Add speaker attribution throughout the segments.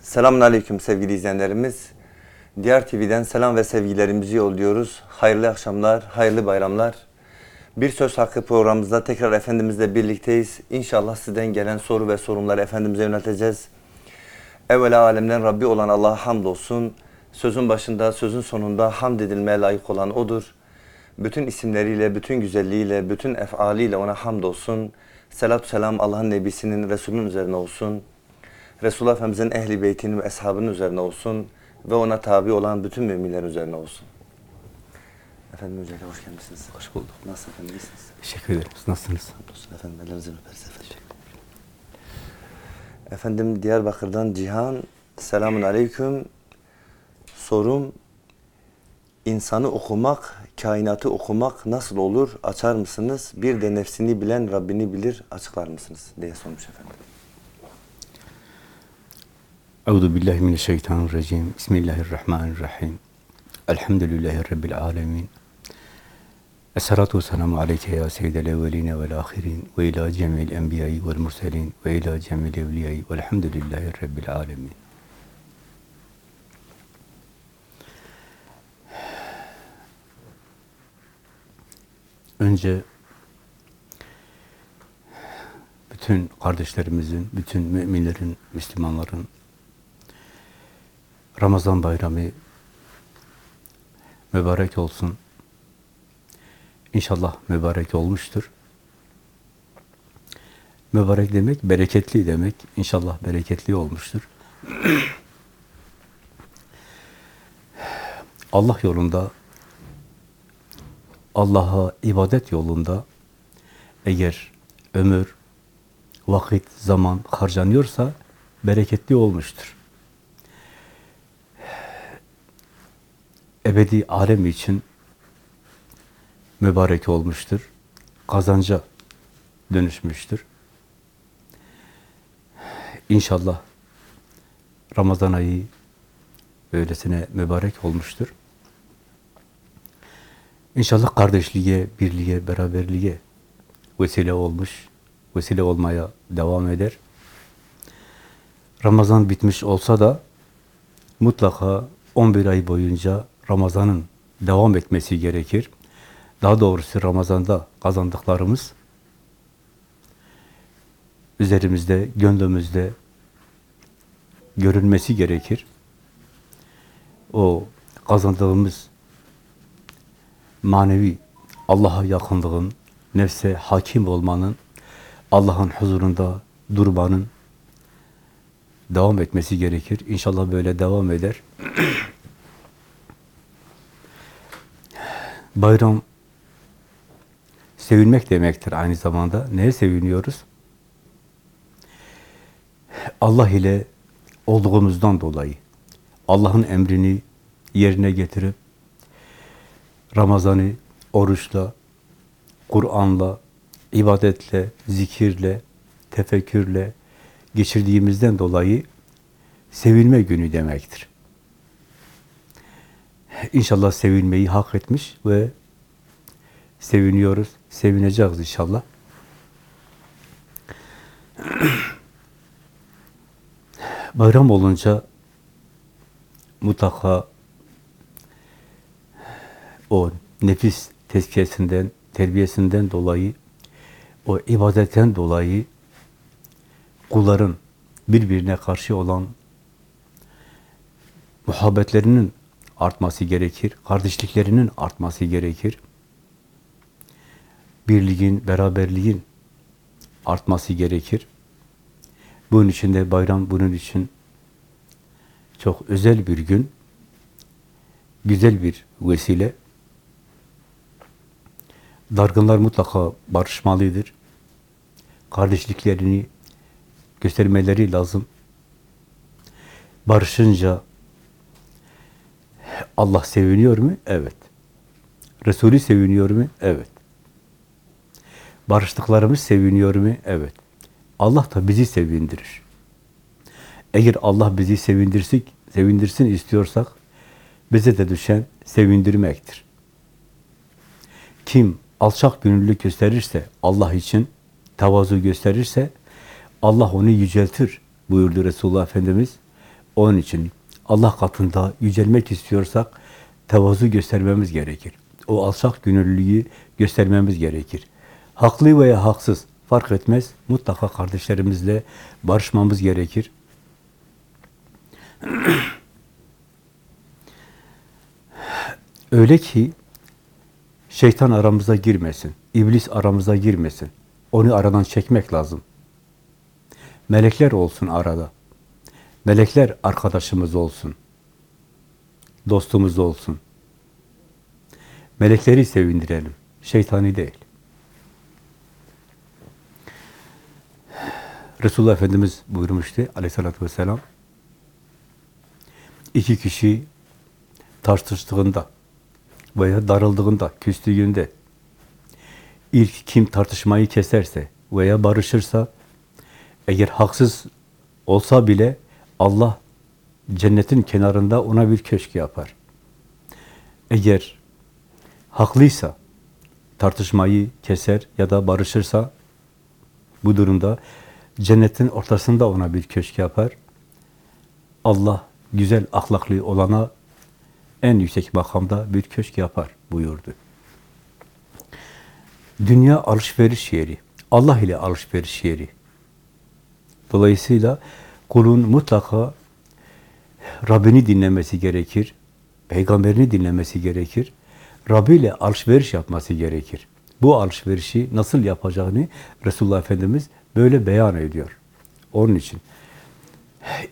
Speaker 1: Selamun Aleyküm sevgili izleyenlerimiz. Diğer TV'den selam ve sevgilerimizi yolluyoruz. Hayırlı akşamlar, hayırlı bayramlar. Bir Söz Hakkı programımızda tekrar Efendimizle birlikteyiz. İnşallah sizden gelen soru ve sorunları Efendimiz'e yönelteceğiz. Evvela alemden Rabbi olan Allah'a hamdolsun. Sözün başında, sözün sonunda hamd edilmeye layık olan O'dur. Bütün isimleriyle, bütün güzelliğiyle, bütün efaliyle O'na hamdolsun. Selatü selam Allah'ın Nebisinin, Resulünün üzerine olsun. Resulullah Efendimizin ehli beytinin ve eshabının üzerine olsun ve ona tabi olan bütün müminlerin üzerine olsun. Efendim öncelikle hoş gelmişsiniz.
Speaker 2: Hoş bulduk.
Speaker 1: Nasıl efendim iyisiniz?
Speaker 2: Teşekkür ederim. Nasılsınız?
Speaker 1: Hamdolsun efendim ellerinizi öperiz efendim. Efendim Diyarbakır'dan Cihan selamun aleyküm. Sorum insanı okumak, kainatı okumak nasıl olur açar mısınız? Bir de nefsini bilen Rabbini bilir açıklar mısınız? diye sormuş efendim.
Speaker 2: Euzu billahi mineşşeytanirracim. Bismillahirrahmanirrahim. Elhamdülillahi rabbil alamin. Esselatu vesselamu aleyke ya seyyidel evveline vel ahirin ve ila cemil enbiyayı vel murselin ve ila cemil evliyayı velhamdülillahi rabbil alamin. Önce bütün kardeşlerimizin, bütün müminlerin, Müslümanların Ramazan bayramı mübarek olsun. İnşallah mübarek olmuştur. Mübarek demek, bereketli demek. İnşallah bereketli olmuştur. Allah yolunda, Allah'a ibadet yolunda eğer ömür, vakit, zaman harcanıyorsa bereketli olmuştur. Ebedi alem için mübarek olmuştur. Kazanca dönüşmüştür. İnşallah Ramazan ayı böylesine mübarek olmuştur. İnşallah kardeşliğe, birliğe, beraberliğe vesile olmuş, vesile olmaya devam eder. Ramazan bitmiş olsa da mutlaka 11 ay boyunca Ramazan'ın devam etmesi gerekir. Daha doğrusu Ramazan'da kazandıklarımız üzerimizde, gönlümüzde görünmesi gerekir. O kazandığımız manevi Allah'a yakınlığın, nefse hakim olmanın, Allah'ın huzurunda durmanın devam etmesi gerekir. İnşallah böyle devam eder. Bayram sevinmek demektir aynı zamanda. Neye seviniyoruz? Allah ile olduğumuzdan dolayı. Allah'ın emrini yerine getirip Ramazan'ı oruçla, Kur'an'la, ibadetle, zikirle, tefekkürle geçirdiğimizden dolayı sevilme günü demektir. İnşallah sevilmeyi hak etmiş ve seviniyoruz, sevineceğiz inşallah. Bayram olunca mutlaka o nefis tezkiyesinden, terbiyesinden dolayı, o ibadetten dolayı kulların birbirine karşı olan muhabbetlerinin artması gerekir, kardeşliklerinin artması gerekir. Birliğin, beraberliğin artması gerekir. Bunun için de bayram bunun için çok özel bir gün, güzel bir vesile. Dargınlar mutlaka barışmalıdır. Kardeşliklerini göstermeleri lazım. Barışınca Allah seviniyor mu? Evet. Resulü seviniyor mu? Evet. Barıştıklarımız seviniyor mu? Evet. Allah da bizi sevindirir. Eğer Allah bizi sevindirsin, sevindirsin istiyorsak bize de düşen sevindirmektir. Kim alçak gönüllülük gösterirse Allah için tavazu gösterirse Allah onu yüceltir buyurdu Resulullah Efendimiz. Onun için Allah katında yücelmek istiyorsak tevazu göstermemiz gerekir. O alçak gönüllülüğü göstermemiz gerekir. Haklı veya haksız fark etmez. Mutlaka kardeşlerimizle barışmamız gerekir. Öyle ki şeytan aramıza girmesin, iblis aramıza girmesin. Onu aradan çekmek lazım. Melekler olsun arada. Melekler arkadaşımız olsun. Dostumuz olsun. Melekleri sevindirelim. Şeytani değil. Resulullah Efendimiz buyurmuştu aleyhissalatü vesselam. İki kişi tartıştığında veya darıldığında, küstüğünde ilk kim tartışmayı keserse veya barışırsa eğer haksız olsa bile Allah cennetin kenarında ona bir köşk yapar. Eğer haklıysa tartışmayı keser ya da barışırsa bu durumda cennetin ortasında ona bir köşk yapar. Allah güzel ahlaklı olana en yüksek makamda bir köşk yapar buyurdu. Dünya alışveriş yeri. Allah ile alışveriş yeri. Dolayısıyla kulun mutlaka Rabbini dinlemesi gerekir. Peygamberini dinlemesi gerekir. Rabbi ile alışveriş yapması gerekir. Bu alışverişi nasıl yapacağını Resulullah Efendimiz böyle beyan ediyor. Onun için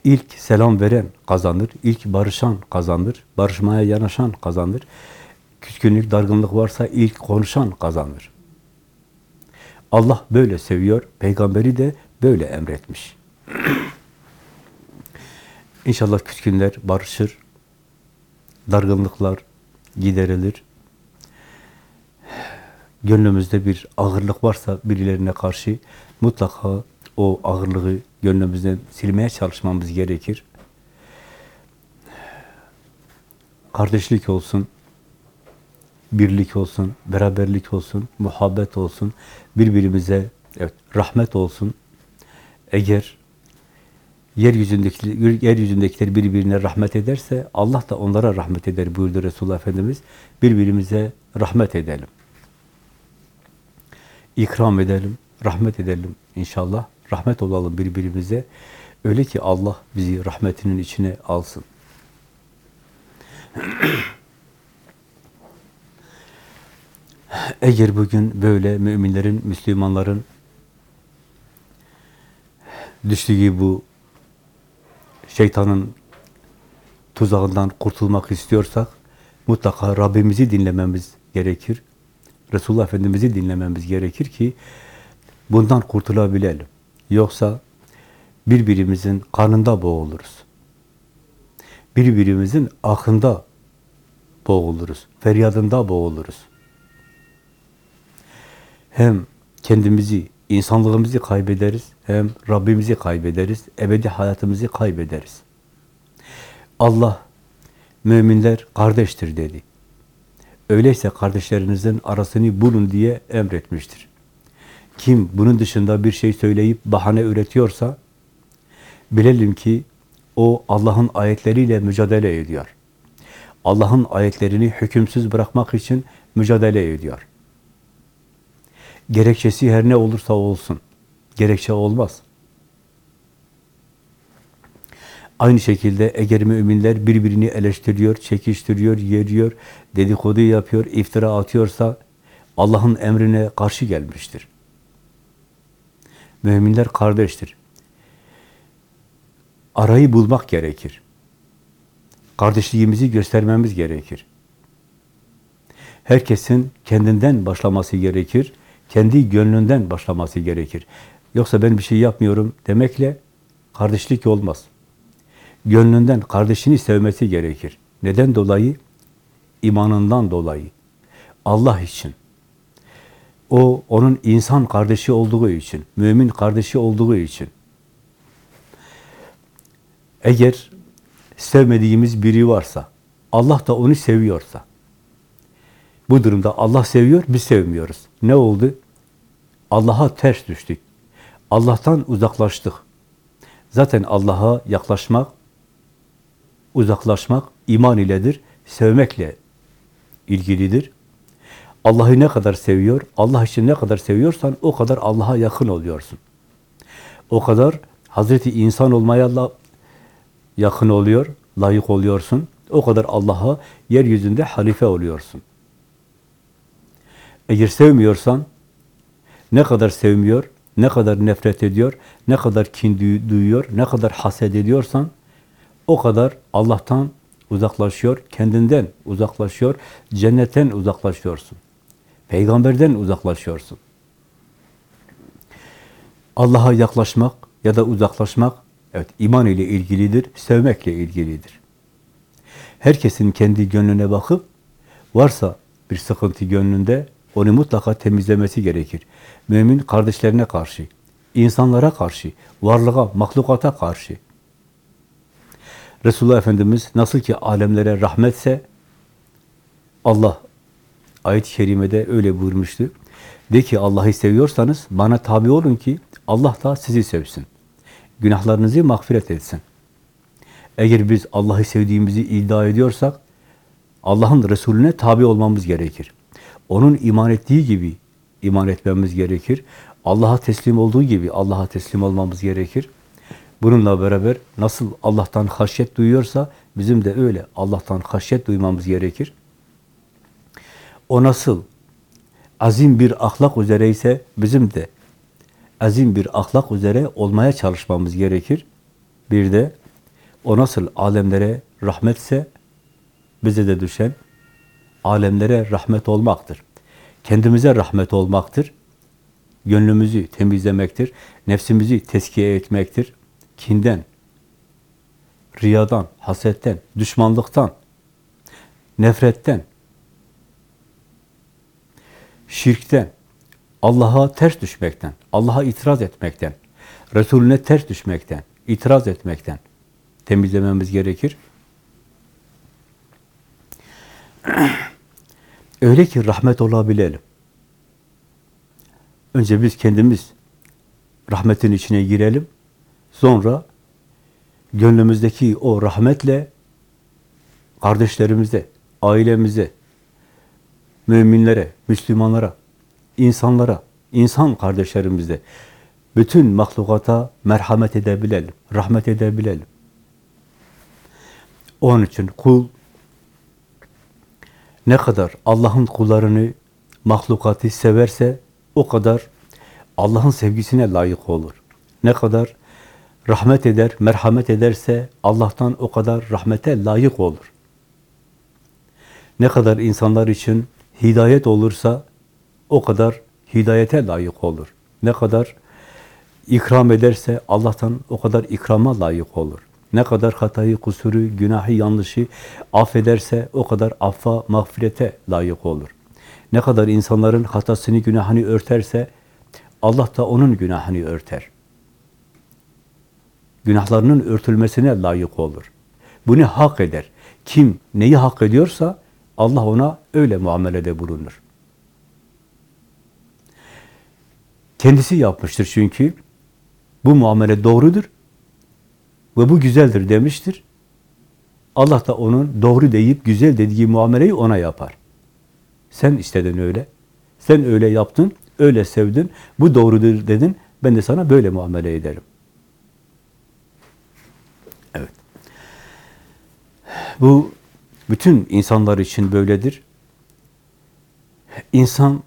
Speaker 2: ilk selam veren kazanır, ilk barışan kazanır, barışmaya yanaşan kazanır. Küskünlük, dargınlık varsa ilk konuşan kazanır. Allah böyle seviyor, peygamberi de böyle emretmiş. İnşallah küskünler barışır, dargınlıklar giderilir. Gönlümüzde bir ağırlık varsa birilerine karşı mutlaka o ağırlığı gönlümüzden silmeye çalışmamız gerekir. Kardeşlik olsun, birlik olsun, beraberlik olsun, muhabbet olsun, birbirimize evet, rahmet olsun. Eğer yeryüzündekiler, yeryüzündekiler birbirine rahmet ederse Allah da onlara rahmet eder buyurdu Resulullah Efendimiz. Birbirimize rahmet edelim. İkram edelim, rahmet edelim inşallah. Rahmet olalım birbirimize. Öyle ki Allah bizi rahmetinin içine alsın. Eğer bugün böyle müminlerin, Müslümanların düştüğü bu şeytanın tuzağından kurtulmak istiyorsak mutlaka Rabbimizi dinlememiz gerekir. Resulullah Efendimiz'i dinlememiz gerekir ki bundan kurtulabilelim. Yoksa birbirimizin kanında boğuluruz. Birbirimizin akında boğuluruz. Feryadında boğuluruz. Hem kendimizi, insanlığımızı kaybederiz, hem Rabbimizi kaybederiz, ebedi hayatımızı kaybederiz. Allah, müminler kardeştir dedi. Öyleyse kardeşlerinizin arasını bulun diye emretmiştir. Kim bunun dışında bir şey söyleyip bahane üretiyorsa, bilelim ki o Allah'ın ayetleriyle mücadele ediyor. Allah'ın ayetlerini hükümsüz bırakmak için mücadele ediyor. Gerekçesi her ne olursa olsun. Gerekçe olmaz. Aynı şekilde eğer müminler birbirini eleştiriyor, çekiştiriyor, yeriyor, dedikodu yapıyor, iftira atıyorsa Allah'ın emrine karşı gelmiştir. Müminler kardeştir. Arayı bulmak gerekir. Kardeşliğimizi göstermemiz gerekir. Herkesin kendinden başlaması gerekir. Kendi gönlünden başlaması gerekir. Yoksa ben bir şey yapmıyorum demekle kardeşlik olmaz. Gönlünden kardeşini sevmesi gerekir. Neden dolayı? İmanından dolayı. Allah için. O, onun insan kardeşi olduğu için, mümin kardeşi olduğu için. Eğer sevmediğimiz biri varsa, Allah da onu seviyorsa, bu durumda Allah seviyor, biz sevmiyoruz. Ne oldu? Allah'a ters düştük. Allah'tan uzaklaştık. Zaten Allah'a yaklaşmak uzaklaşmak iman iledir, sevmekle ilgilidir. Allah'ı ne kadar seviyor, Allah için ne kadar seviyorsan o kadar Allah'a yakın oluyorsun. O kadar Hazreti insan olmaya la- yakın oluyor, layık oluyorsun. O kadar Allah'a yeryüzünde halife oluyorsun. Eğer sevmiyorsan, ne kadar sevmiyor, ne kadar nefret ediyor, ne kadar kin duy- duyuyor, ne kadar haset ediyorsan, o kadar Allah'tan uzaklaşıyor, kendinden uzaklaşıyor, cennetten uzaklaşıyorsun. Peygamberden uzaklaşıyorsun. Allah'a yaklaşmak ya da uzaklaşmak, evet iman ile ilgilidir, sevmekle ilgilidir. Herkesin kendi gönlüne bakıp, varsa bir sıkıntı gönlünde, onu mutlaka temizlemesi gerekir. Mümin kardeşlerine karşı, insanlara karşı, varlığa, mahlukata karşı. Resulullah Efendimiz nasıl ki alemlere rahmetse, Allah ayet-i kerimede öyle buyurmuştu. De ki Allah'ı seviyorsanız bana tabi olun ki Allah da sizi sevsin. Günahlarınızı mağfiret etsin. Eğer biz Allah'ı sevdiğimizi iddia ediyorsak Allah'ın Resulüne tabi olmamız gerekir. Onun iman ettiği gibi iman etmemiz gerekir. Allah'a teslim olduğu gibi Allah'a teslim olmamız gerekir. Bununla beraber nasıl Allah'tan haşyet duyuyorsa bizim de öyle Allah'tan haşyet duymamız gerekir. O nasıl azim bir ahlak üzereyse bizim de azim bir ahlak üzere olmaya çalışmamız gerekir. Bir de o nasıl alemlere rahmetse bize de düşen alemlere rahmet olmaktır. Kendimize rahmet olmaktır. Gönlümüzü temizlemektir. Nefsimizi teskiye etmektir. Kinden, riyadan, hasetten, düşmanlıktan, nefretten, şirkten, Allah'a ters düşmekten, Allah'a itiraz etmekten, Resulüne ters düşmekten, itiraz etmekten temizlememiz gerekir. Öyle ki rahmet olabilelim. Önce biz kendimiz rahmetin içine girelim. Sonra gönlümüzdeki o rahmetle kardeşlerimize, ailemize, müminlere, Müslümanlara, insanlara, insan kardeşlerimize, bütün mahlukata merhamet edebilelim, rahmet edebilelim. Onun için kul ne kadar Allah'ın kullarını, mahlukatı severse o kadar Allah'ın sevgisine layık olur. Ne kadar rahmet eder, merhamet ederse Allah'tan o kadar rahmete layık olur. Ne kadar insanlar için hidayet olursa o kadar hidayete layık olur. Ne kadar ikram ederse Allah'tan o kadar ikrama layık olur. Ne kadar hatayı, kusuru, günahı, yanlışı affederse o kadar affa, mağfirete layık olur. Ne kadar insanların hatasını, günahını örterse Allah da onun günahını örter. Günahlarının örtülmesine layık olur. Bunu hak eder. Kim neyi hak ediyorsa Allah ona öyle muamelede bulunur. Kendisi yapmıştır çünkü. Bu muamele doğrudur ve bu güzeldir demiştir. Allah da onun doğru deyip güzel dediği muameleyi ona yapar. Sen istedin öyle. Sen öyle yaptın, öyle sevdin. Bu doğrudur dedin. Ben de sana böyle muamele ederim. Evet. Bu bütün insanlar için böyledir. İnsan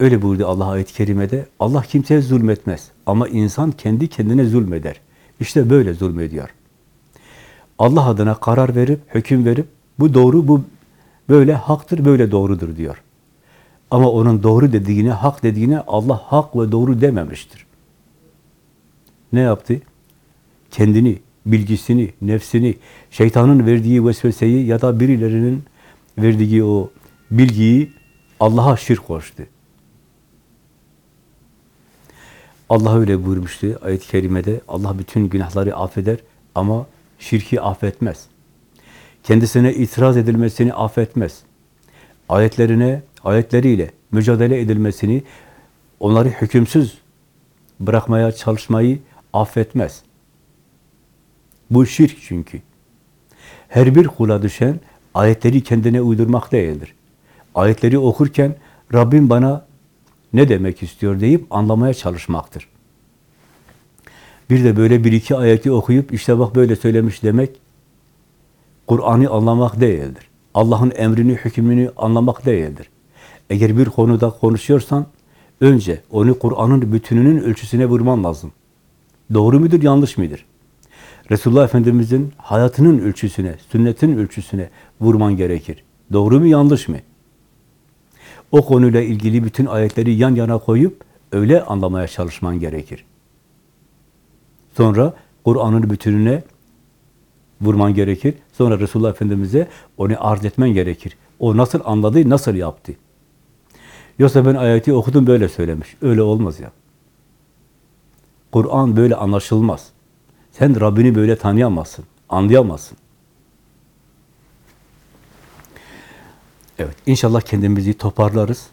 Speaker 2: öyle buyurdu Allah ayet-i kerimede. Allah kimseye zulmetmez. Ama insan kendi kendine zulmeder. İşte böyle zulmediyor. Allah adına karar verip, hüküm verip, bu doğru, bu böyle haktır, böyle doğrudur diyor. Ama onun doğru dediğine, hak dediğine Allah hak ve doğru dememiştir. Ne yaptı? Kendini, bilgisini, nefsini, şeytanın verdiği vesveseyi ya da birilerinin verdiği o bilgiyi Allah'a şirk koştu. Allah öyle buyurmuştu ayet-i kerimede. Allah bütün günahları affeder ama şirki affetmez. Kendisine itiraz edilmesini affetmez. Ayetlerine, ayetleriyle mücadele edilmesini, onları hükümsüz bırakmaya çalışmayı affetmez. Bu şirk çünkü. Her bir kula düşen ayetleri kendine uydurmak değildir. Ayetleri okurken Rabbim bana ne demek istiyor deyip anlamaya çalışmaktır. Bir de böyle bir iki ayeti okuyup işte bak böyle söylemiş demek Kur'an'ı anlamak değildir. Allah'ın emrini, hükmünü anlamak değildir. Eğer bir konuda konuşuyorsan önce onu Kur'an'ın bütününün ölçüsüne vurman lazım. Doğru mudur, yanlış mıdır? Resulullah Efendimiz'in hayatının ölçüsüne, sünnetin ölçüsüne vurman gerekir. Doğru mu, yanlış mı? O konuyla ilgili bütün ayetleri yan yana koyup öyle anlamaya çalışman gerekir. Sonra Kur'an'ın bütününe vurman gerekir. Sonra Resulullah Efendimiz'e onu arz etmen gerekir. O nasıl anladı, nasıl yaptı? Yoksa ben ayeti okudum böyle söylemiş. Öyle olmaz ya. Kur'an böyle anlaşılmaz. Sen Rabbini böyle tanıyamazsın, anlayamazsın. Evet, inşallah kendimizi toparlarız.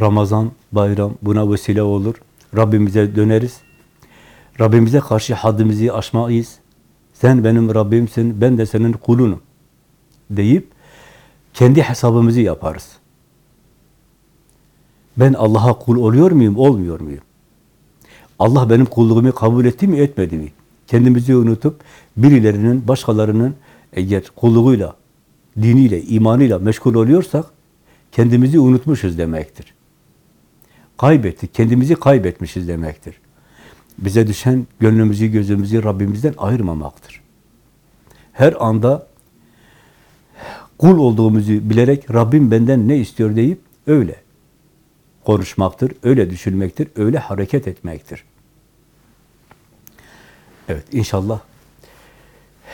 Speaker 2: Ramazan, bayram buna vesile olur. Rabbimize döneriz. Rabbimize karşı haddimizi aşmayız. Sen benim Rabbimsin, ben de senin kulunum deyip kendi hesabımızı yaparız. Ben Allah'a kul oluyor muyum, olmuyor muyum? Allah benim kulluğumu kabul etti mi, etmedi mi? Kendimizi unutup birilerinin, başkalarının eğer kulluğuyla, diniyle, imanıyla meşgul oluyorsak kendimizi unutmuşuz demektir. Kaybettik, kendimizi kaybetmişiz demektir. Bize düşen gönlümüzü, gözümüzü Rabbimizden ayırmamaktır. Her anda kul olduğumuzu bilerek Rabbim benden ne istiyor deyip öyle konuşmaktır, öyle düşünmektir, öyle hareket etmektir. Evet, inşallah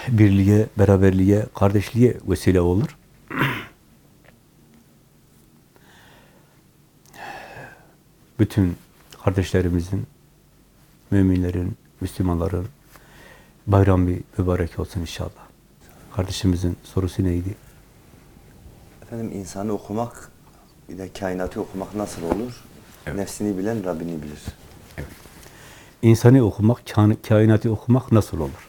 Speaker 2: birliğe, beraberliğe, kardeşliğe vesile olur. Bütün kardeşlerimizin, müminlerin, Müslümanların bayramı mübarek olsun inşallah. Kardeşimizin sorusu neydi?
Speaker 1: Efendim insanı okumak, bir de kainatı okumak nasıl olur? Nefsini bilen Rabbini bilir.
Speaker 2: İnsanı okumak, kain- kainatı okumak nasıl olur?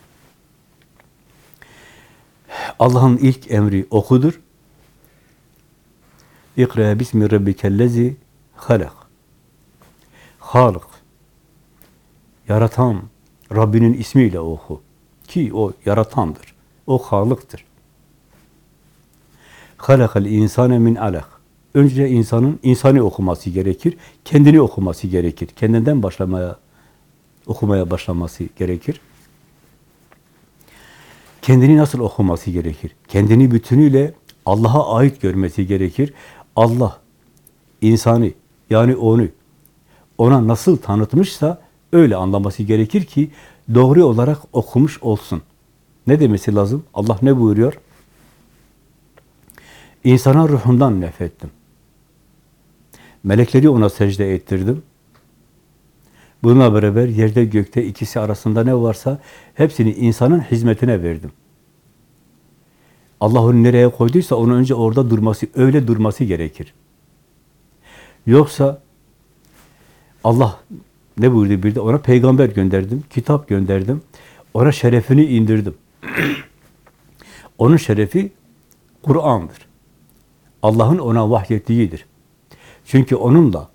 Speaker 2: Allah'ın ilk emri okudur. İkra bismi rabbikellezi halak. Halık. Yaratan Rabbinin ismiyle oku. Ki o yaratandır. O Halık'tır. Halakal insane min alak. Önce insanın insanı okuması gerekir. Kendini okuması gerekir. Kendinden başlamaya okumaya başlaması gerekir. Kendini nasıl okuması gerekir? Kendini bütünüyle Allah'a ait görmesi gerekir. Allah insanı yani onu ona nasıl tanıtmışsa öyle anlaması gerekir ki doğru olarak okumuş olsun. Ne demesi lazım? Allah ne buyuruyor? İnsana ruhundan nefrettim. Melekleri ona secde ettirdim. Bununla beraber yerde gökte ikisi arasında ne varsa hepsini insanın hizmetine verdim. Allah onu nereye koyduysa onun önce orada durması, öyle durması gerekir. Yoksa Allah ne buyurdu bir de ona peygamber gönderdim, kitap gönderdim. Ona şerefini indirdim. Onun şerefi Kur'an'dır. Allah'ın ona vahyettiğidir. Çünkü onunla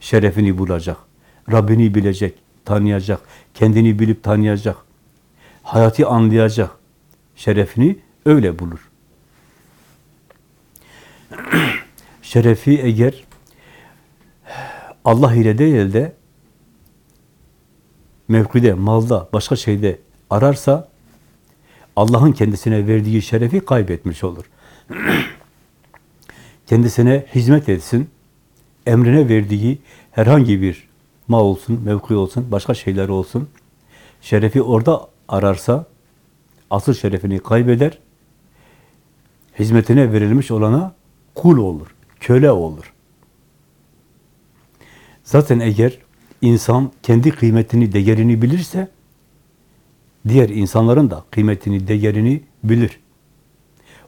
Speaker 2: şerefini bulacak. Rabbini bilecek, tanıyacak, kendini bilip tanıyacak, hayatı anlayacak, şerefini öyle bulur. Şerefi eğer Allah ile değil de mevkide, malda, başka şeyde ararsa Allah'ın kendisine verdiği şerefi kaybetmiş olur. kendisine hizmet etsin, emrine verdiği herhangi bir mal olsun, mevki olsun, başka şeyler olsun, şerefi orada ararsa, asıl şerefini kaybeder, hizmetine verilmiş olana kul olur, köle olur. Zaten eğer insan kendi kıymetini, değerini bilirse, diğer insanların da kıymetini, değerini bilir.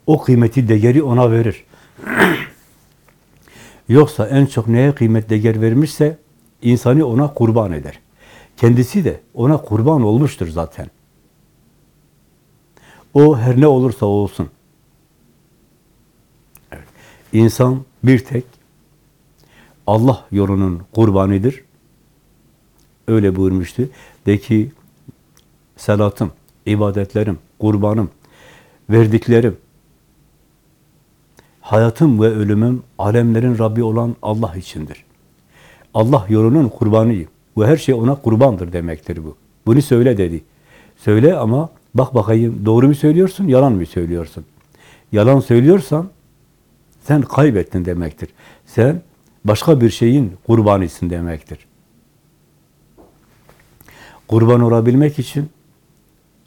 Speaker 2: O kıymeti, değeri ona verir. Yoksa en çok neye kıymet, değer vermişse, insanı ona kurban eder. Kendisi de ona kurban olmuştur zaten. O her ne olursa olsun. Evet. İnsan bir tek Allah yolunun kurbanıdır. Öyle buyurmuştu. De ki salatım, ibadetlerim, kurbanım, verdiklerim, hayatım ve ölümüm alemlerin Rabbi olan Allah içindir. Allah yolunun kurbanıyım. Ve her şey ona kurbandır demektir bu. Bunu söyle dedi. Söyle ama bak bakayım doğru mu söylüyorsun, yalan mı söylüyorsun? Yalan söylüyorsan sen kaybettin demektir. Sen başka bir şeyin kurbanısın demektir. Kurban olabilmek için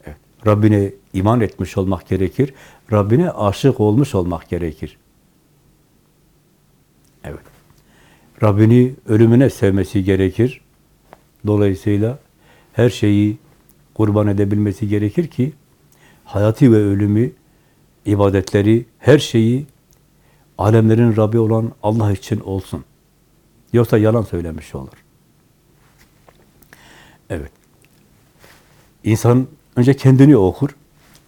Speaker 2: evet, Rabbine iman etmiş olmak gerekir. Rabbine aşık olmuş olmak gerekir. Evet. Rabbini ölümüne sevmesi gerekir. Dolayısıyla her şeyi kurban edebilmesi gerekir ki hayatı ve ölümü, ibadetleri, her şeyi alemlerin Rabbi olan Allah için olsun. Yoksa yalan söylemiş olur. Evet. İnsan önce kendini okur,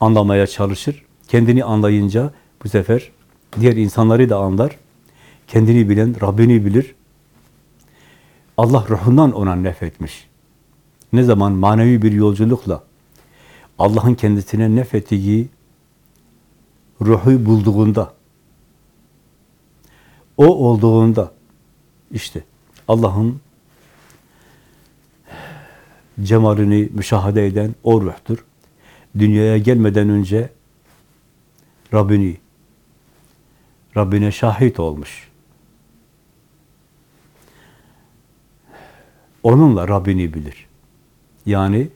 Speaker 2: anlamaya çalışır. Kendini anlayınca bu sefer diğer insanları da anlar. Kendini bilen Rabbini bilir. Allah ruhundan ona nefetmiş. Ne zaman manevi bir yolculukla Allah'ın kendisine nefettiği ruhu bulduğunda, o olduğunda işte Allah'ın cemalini müşahede eden o ruhtur. Dünyaya gelmeden önce Rabbini, Rabbine şahit olmuş. Onunla Rabbini bilir. Yani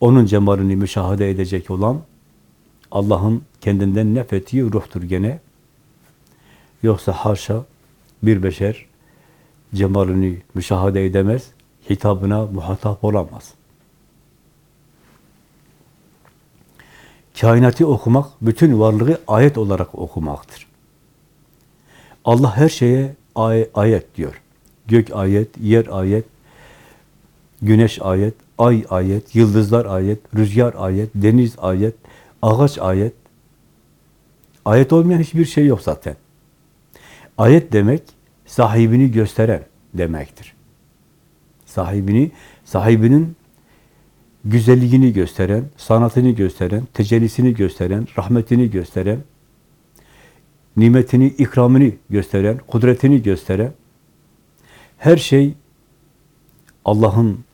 Speaker 2: onun cemalini müşahede edecek olan Allah'ın kendinden nefettiği ruhtur gene. Yoksa haşa bir beşer cemalini müşahede edemez, hitabına muhatap olamaz. Kainatı okumak, bütün varlığı ayet olarak okumaktır. Allah her şeye ay ayet diyor. Gök ayet, yer ayet, güneş ayet, ay ayet, yıldızlar ayet, rüzgar ayet, deniz ayet, ağaç ayet. Ayet olmayan hiçbir şey yok zaten. Ayet demek, sahibini gösteren demektir. Sahibini, sahibinin güzelliğini gösteren, sanatını gösteren, tecellisini gösteren, rahmetini gösteren, nimetini, ikramını gösteren, kudretini gösteren, her şey Allah'ın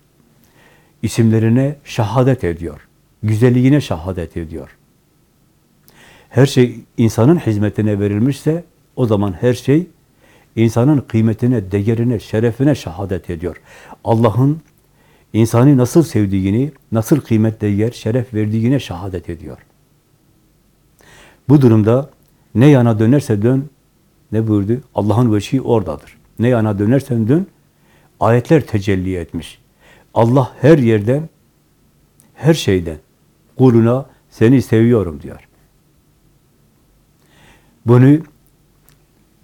Speaker 2: isimlerine şahadet ediyor. Güzelliğine şahadet ediyor. Her şey insanın hizmetine verilmişse o zaman her şey insanın kıymetine, değerine, şerefine şahadet ediyor. Allah'ın insanı nasıl sevdiğini, nasıl kıymet, değer, şeref verdiğine şahadet ediyor. Bu durumda ne yana dönerse dön, ne buyurdu? Allah'ın veçhi oradadır. Ne yana dönersen dön, ayetler tecelli etmiş. Allah her yerden, her şeyden kuluna seni seviyorum diyor. Bunu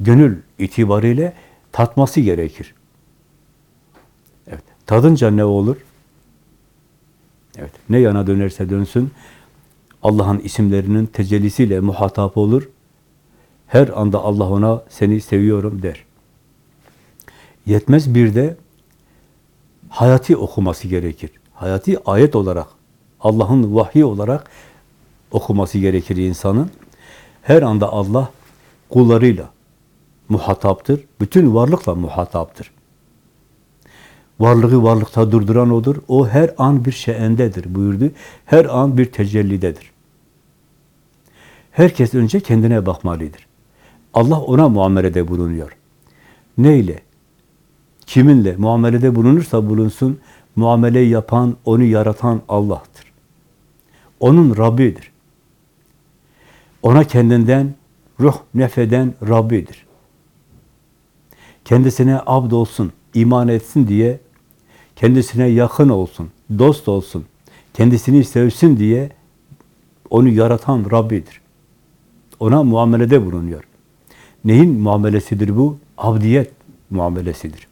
Speaker 2: gönül itibariyle tatması gerekir. Evet. Tadınca ne olur? Evet. Ne yana dönerse dönsün Allah'ın isimlerinin tecellisiyle muhatap olur. Her anda Allah ona seni seviyorum der. Yetmez bir de hayati okuması gerekir. Hayati ayet olarak, Allah'ın vahyi olarak okuması gerekir insanın. Her anda Allah kullarıyla muhataptır. Bütün varlıkla muhataptır. Varlığı varlıkta durduran odur. O her an bir şeendedir buyurdu. Her an bir tecellidedir. Herkes önce kendine bakmalıdır. Allah ona muamelede bulunuyor. Neyle? Kiminle muamelede bulunursa bulunsun, muameleyi yapan, onu yaratan Allah'tır. Onun Rabbidir. Ona kendinden ruh nefeden Rabbidir. Kendisine abd olsun, iman etsin diye, kendisine yakın olsun, dost olsun, kendisini sevsin diye onu yaratan Rabbidir. Ona muamelede bulunuyor. Neyin muamelesidir bu? Abdiyet muamelesidir.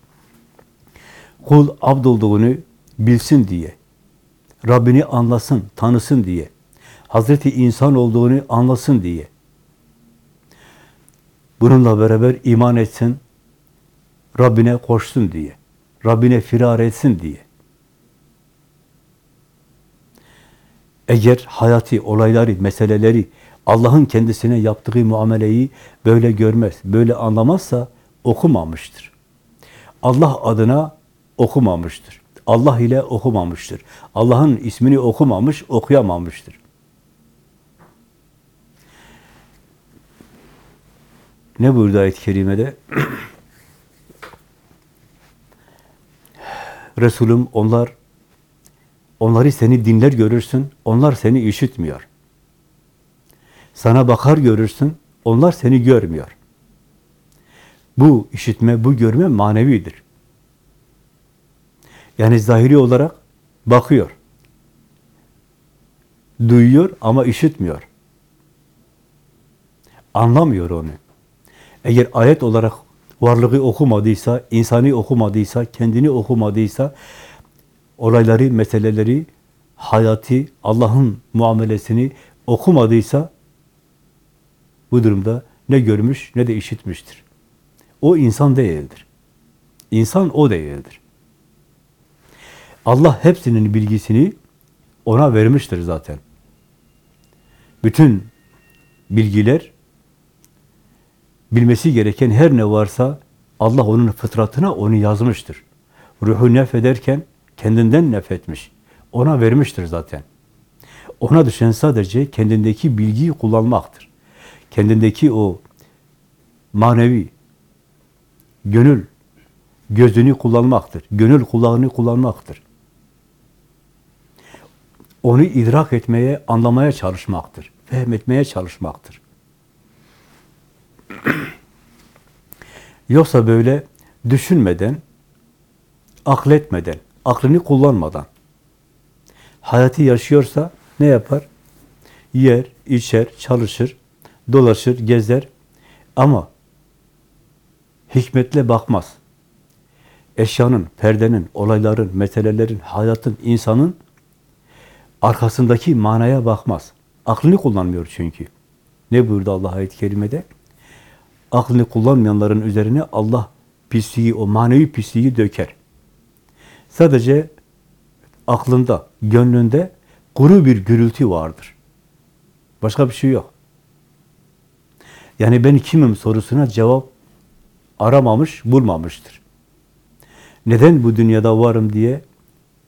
Speaker 2: Kul abd olduğunu bilsin diye, Rabbini anlasın, tanısın diye, Hazreti insan olduğunu anlasın diye. Bununla beraber iman etsin, Rabbine koşsun diye. Rabbine firar etsin diye. Eğer hayati olayları, meseleleri, Allah'ın kendisine yaptığı muameleyi böyle görmez, böyle anlamazsa okumamıştır. Allah adına okumamıştır. Allah ile okumamıştır. Allah'ın ismini okumamış, okuyamamıştır. Ne buyurdu ayet-i kerimede? Resulüm onlar onları seni dinler görürsün, onlar seni işitmiyor. Sana bakar görürsün, onlar seni görmüyor. Bu işitme, bu görme manevidir. Yani zahiri olarak bakıyor. Duyuyor ama işitmiyor. Anlamıyor onu. Eğer ayet olarak varlığı okumadıysa, insani okumadıysa, kendini okumadıysa, olayları, meseleleri, hayati, Allah'ın muamelesini okumadıysa, bu durumda ne görmüş ne de işitmiştir. O insan değildir. İnsan o değildir. Allah hepsinin bilgisini ona vermiştir zaten. Bütün bilgiler bilmesi gereken her ne varsa Allah onun fıtratına onu yazmıştır. Ruhu nefederken kendinden nefetmiş. Ona vermiştir zaten. Ona düşen sadece kendindeki bilgiyi kullanmaktır. Kendindeki o manevi gönül gözünü kullanmaktır. Gönül kulağını kullanmaktır. Onu idrak etmeye, anlamaya çalışmaktır. Fehmetmeye çalışmaktır. Yoksa böyle düşünmeden, akletmeden, aklını kullanmadan hayatı yaşıyorsa ne yapar? Yer, içer, çalışır, dolaşır, gezer ama hikmetle bakmaz. Eşyanın, perdenin, olayların, meselelerin, hayatın, insanın arkasındaki manaya bakmaz. Aklını kullanmıyor çünkü. Ne buyurdu Allah ayet-i kerimede? Aklını kullanmayanların üzerine Allah pisliği, o manevi pisliği döker. Sadece aklında, gönlünde kuru bir gürültü vardır. Başka bir şey yok. Yani ben kimim sorusuna cevap aramamış, bulmamıştır. Neden bu dünyada varım diye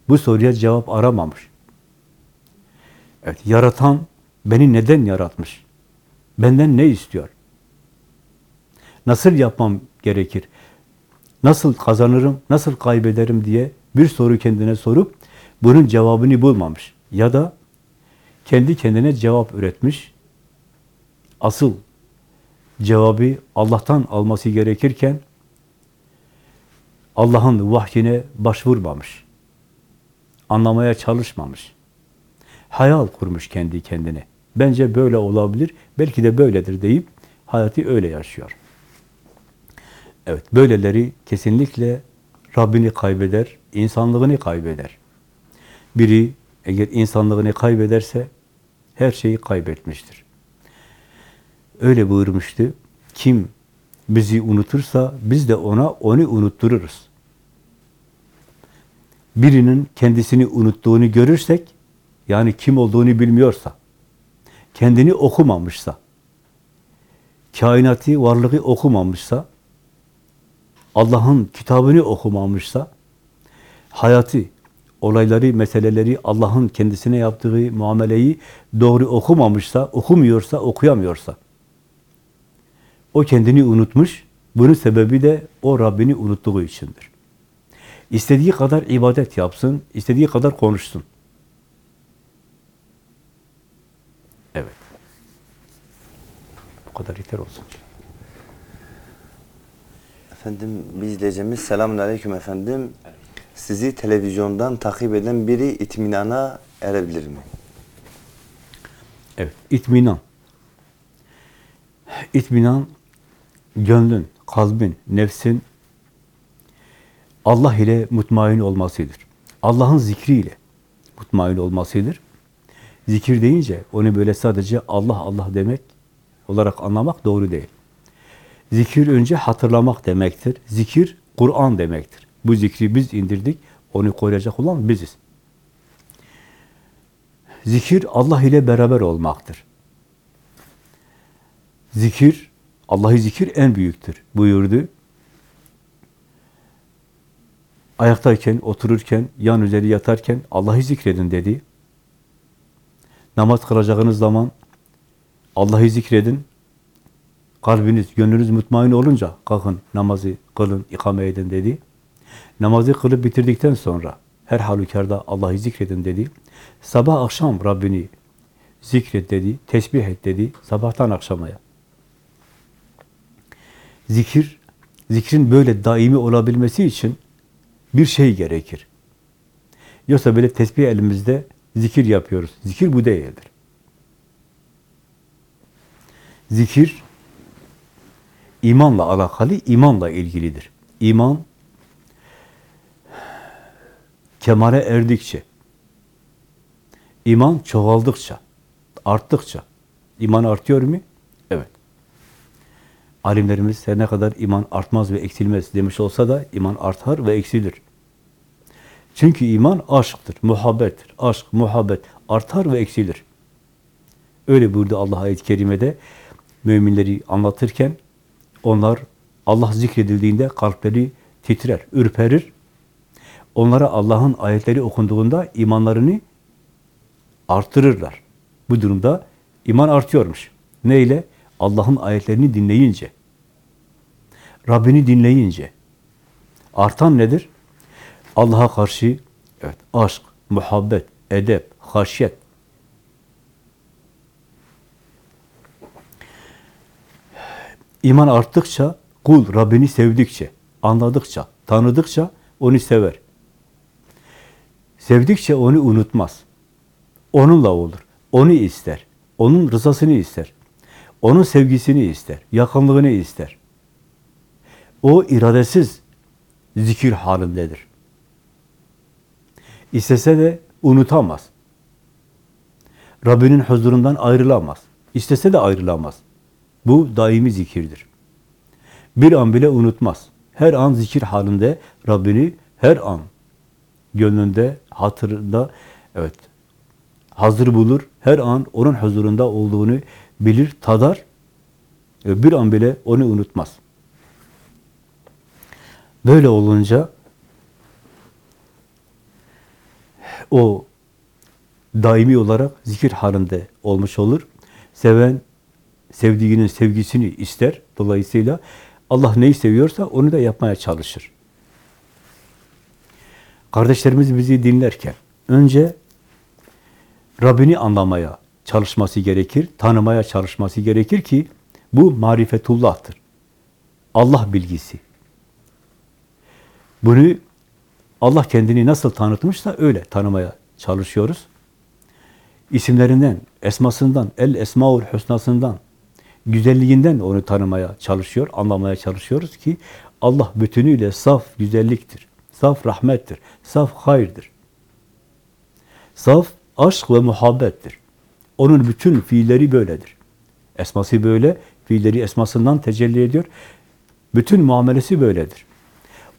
Speaker 2: bu soruya cevap aramamış. Evet, yaratan beni neden yaratmış? Benden ne istiyor? Nasıl yapmam gerekir? Nasıl kazanırım, nasıl kaybederim diye bir soru kendine sorup bunun cevabını bulmamış. Ya da kendi kendine cevap üretmiş. Asıl cevabı Allah'tan alması gerekirken Allah'ın vahyine başvurmamış. Anlamaya çalışmamış. Hayal kurmuş kendi kendine. Bence böyle olabilir, belki de böyledir deyip hayatı öyle yaşıyor. Evet, böyleleri kesinlikle Rabbini kaybeder, insanlığını kaybeder. Biri eğer insanlığını kaybederse her şeyi kaybetmiştir. Öyle buyurmuştu. Kim bizi unutursa biz de ona onu unuttururuz. Birinin kendisini unuttuğunu görürsek, yani kim olduğunu bilmiyorsa, kendini okumamışsa, kainatı, varlığı okumamışsa, Allah'ın kitabını okumamışsa, hayatı, olayları, meseleleri, Allah'ın kendisine yaptığı muameleyi doğru okumamışsa, okumuyorsa, okuyamıyorsa, o kendini unutmuş, bunun sebebi de o Rabbini unuttuğu içindir. İstediği kadar ibadet yapsın, istediği kadar konuşsun. Evet. Bu kadar yeter olsun.
Speaker 1: Efendim bir izleyicimiz selamun aleyküm efendim. Sizi televizyondan takip eden biri itminana erebilir mi?
Speaker 2: Evet, itminan. İtminan, gönlün, kalbin, nefsin Allah ile mutmain olmasıdır. Allah'ın zikriyle mutmain olmasıdır. Zikir deyince onu böyle sadece Allah Allah demek olarak anlamak doğru değil. Zikir önce hatırlamak demektir. Zikir Kur'an demektir. Bu zikri biz indirdik. Onu koruyacak olan biziz. Zikir Allah ile beraber olmaktır. Zikir, Allah'ı zikir en büyüktür buyurdu. Ayaktayken, otururken, yan üzeri yatarken Allah'ı zikredin dedi. Namaz kılacağınız zaman Allah'ı zikredin. Kalbiniz, gönlünüz mutmain olunca kalkın namazı kılın, ikame edin dedi. Namazı kılıp bitirdikten sonra her halükarda Allah'ı zikredin dedi. Sabah akşam Rabbini zikret dedi, tesbih et dedi, sabahtan akşamaya. Zikir, zikrin böyle daimi olabilmesi için bir şey gerekir. Yoksa böyle tesbih elimizde zikir yapıyoruz. Zikir bu değildir. Zikir, imanla alakalı, imanla ilgilidir. İman, kemale erdikçe, iman çoğaldıkça, arttıkça, iman artıyor mu? Evet. Alimlerimiz her ne kadar iman artmaz ve eksilmez demiş olsa da iman artar ve eksilir. Çünkü iman aşktır, muhabbettir. Aşk, muhabbet artar ve eksilir. Öyle buyurdu Allah ayet-i kerimede müminleri anlatırken onlar Allah zikredildiğinde kalpleri titrer, ürperir. Onlara Allah'ın ayetleri okunduğunda imanlarını artırırlar. Bu durumda iman artıyormuş. Neyle? Allah'ın ayetlerini dinleyince. Rabbini dinleyince. Artan nedir? Allah'a karşı evet, aşk, muhabbet, edep, haşyet. İman arttıkça, kul Rabbini sevdikçe, anladıkça, tanıdıkça onu sever. Sevdikçe onu unutmaz. Onunla olur. Onu ister. Onun rızasını ister. Onun sevgisini ister. Yakınlığını ister. O iradesiz zikir halindedir. İstese de unutamaz. Rabbinin huzurundan ayrılamaz. İstese de ayrılamaz. Bu daimi zikirdir. Bir an bile unutmaz. Her an zikir halinde Rabbini her an gönlünde, hatırında evet hazır bulur. Her an onun huzurunda olduğunu bilir, tadar. Bir an bile onu unutmaz. Böyle olunca o daimi olarak zikir halinde olmuş olur. Seven sevdiğinin sevgisini ister. Dolayısıyla Allah neyi seviyorsa onu da yapmaya çalışır. Kardeşlerimiz bizi dinlerken önce Rabbini anlamaya çalışması gerekir, tanımaya çalışması gerekir ki bu marifetullah'tır. Allah bilgisi. Bunu Allah kendini nasıl tanıtmışsa öyle tanımaya çalışıyoruz. İsimlerinden, esmasından, el esmaul husnasından, güzelliğinden onu tanımaya çalışıyor, anlamaya çalışıyoruz ki Allah bütünüyle saf güzelliktir, saf rahmettir, saf hayırdır. Saf aşk ve muhabbettir. Onun bütün fiilleri böyledir. Esması böyle, fiilleri esmasından tecelli ediyor. Bütün muamelesi böyledir.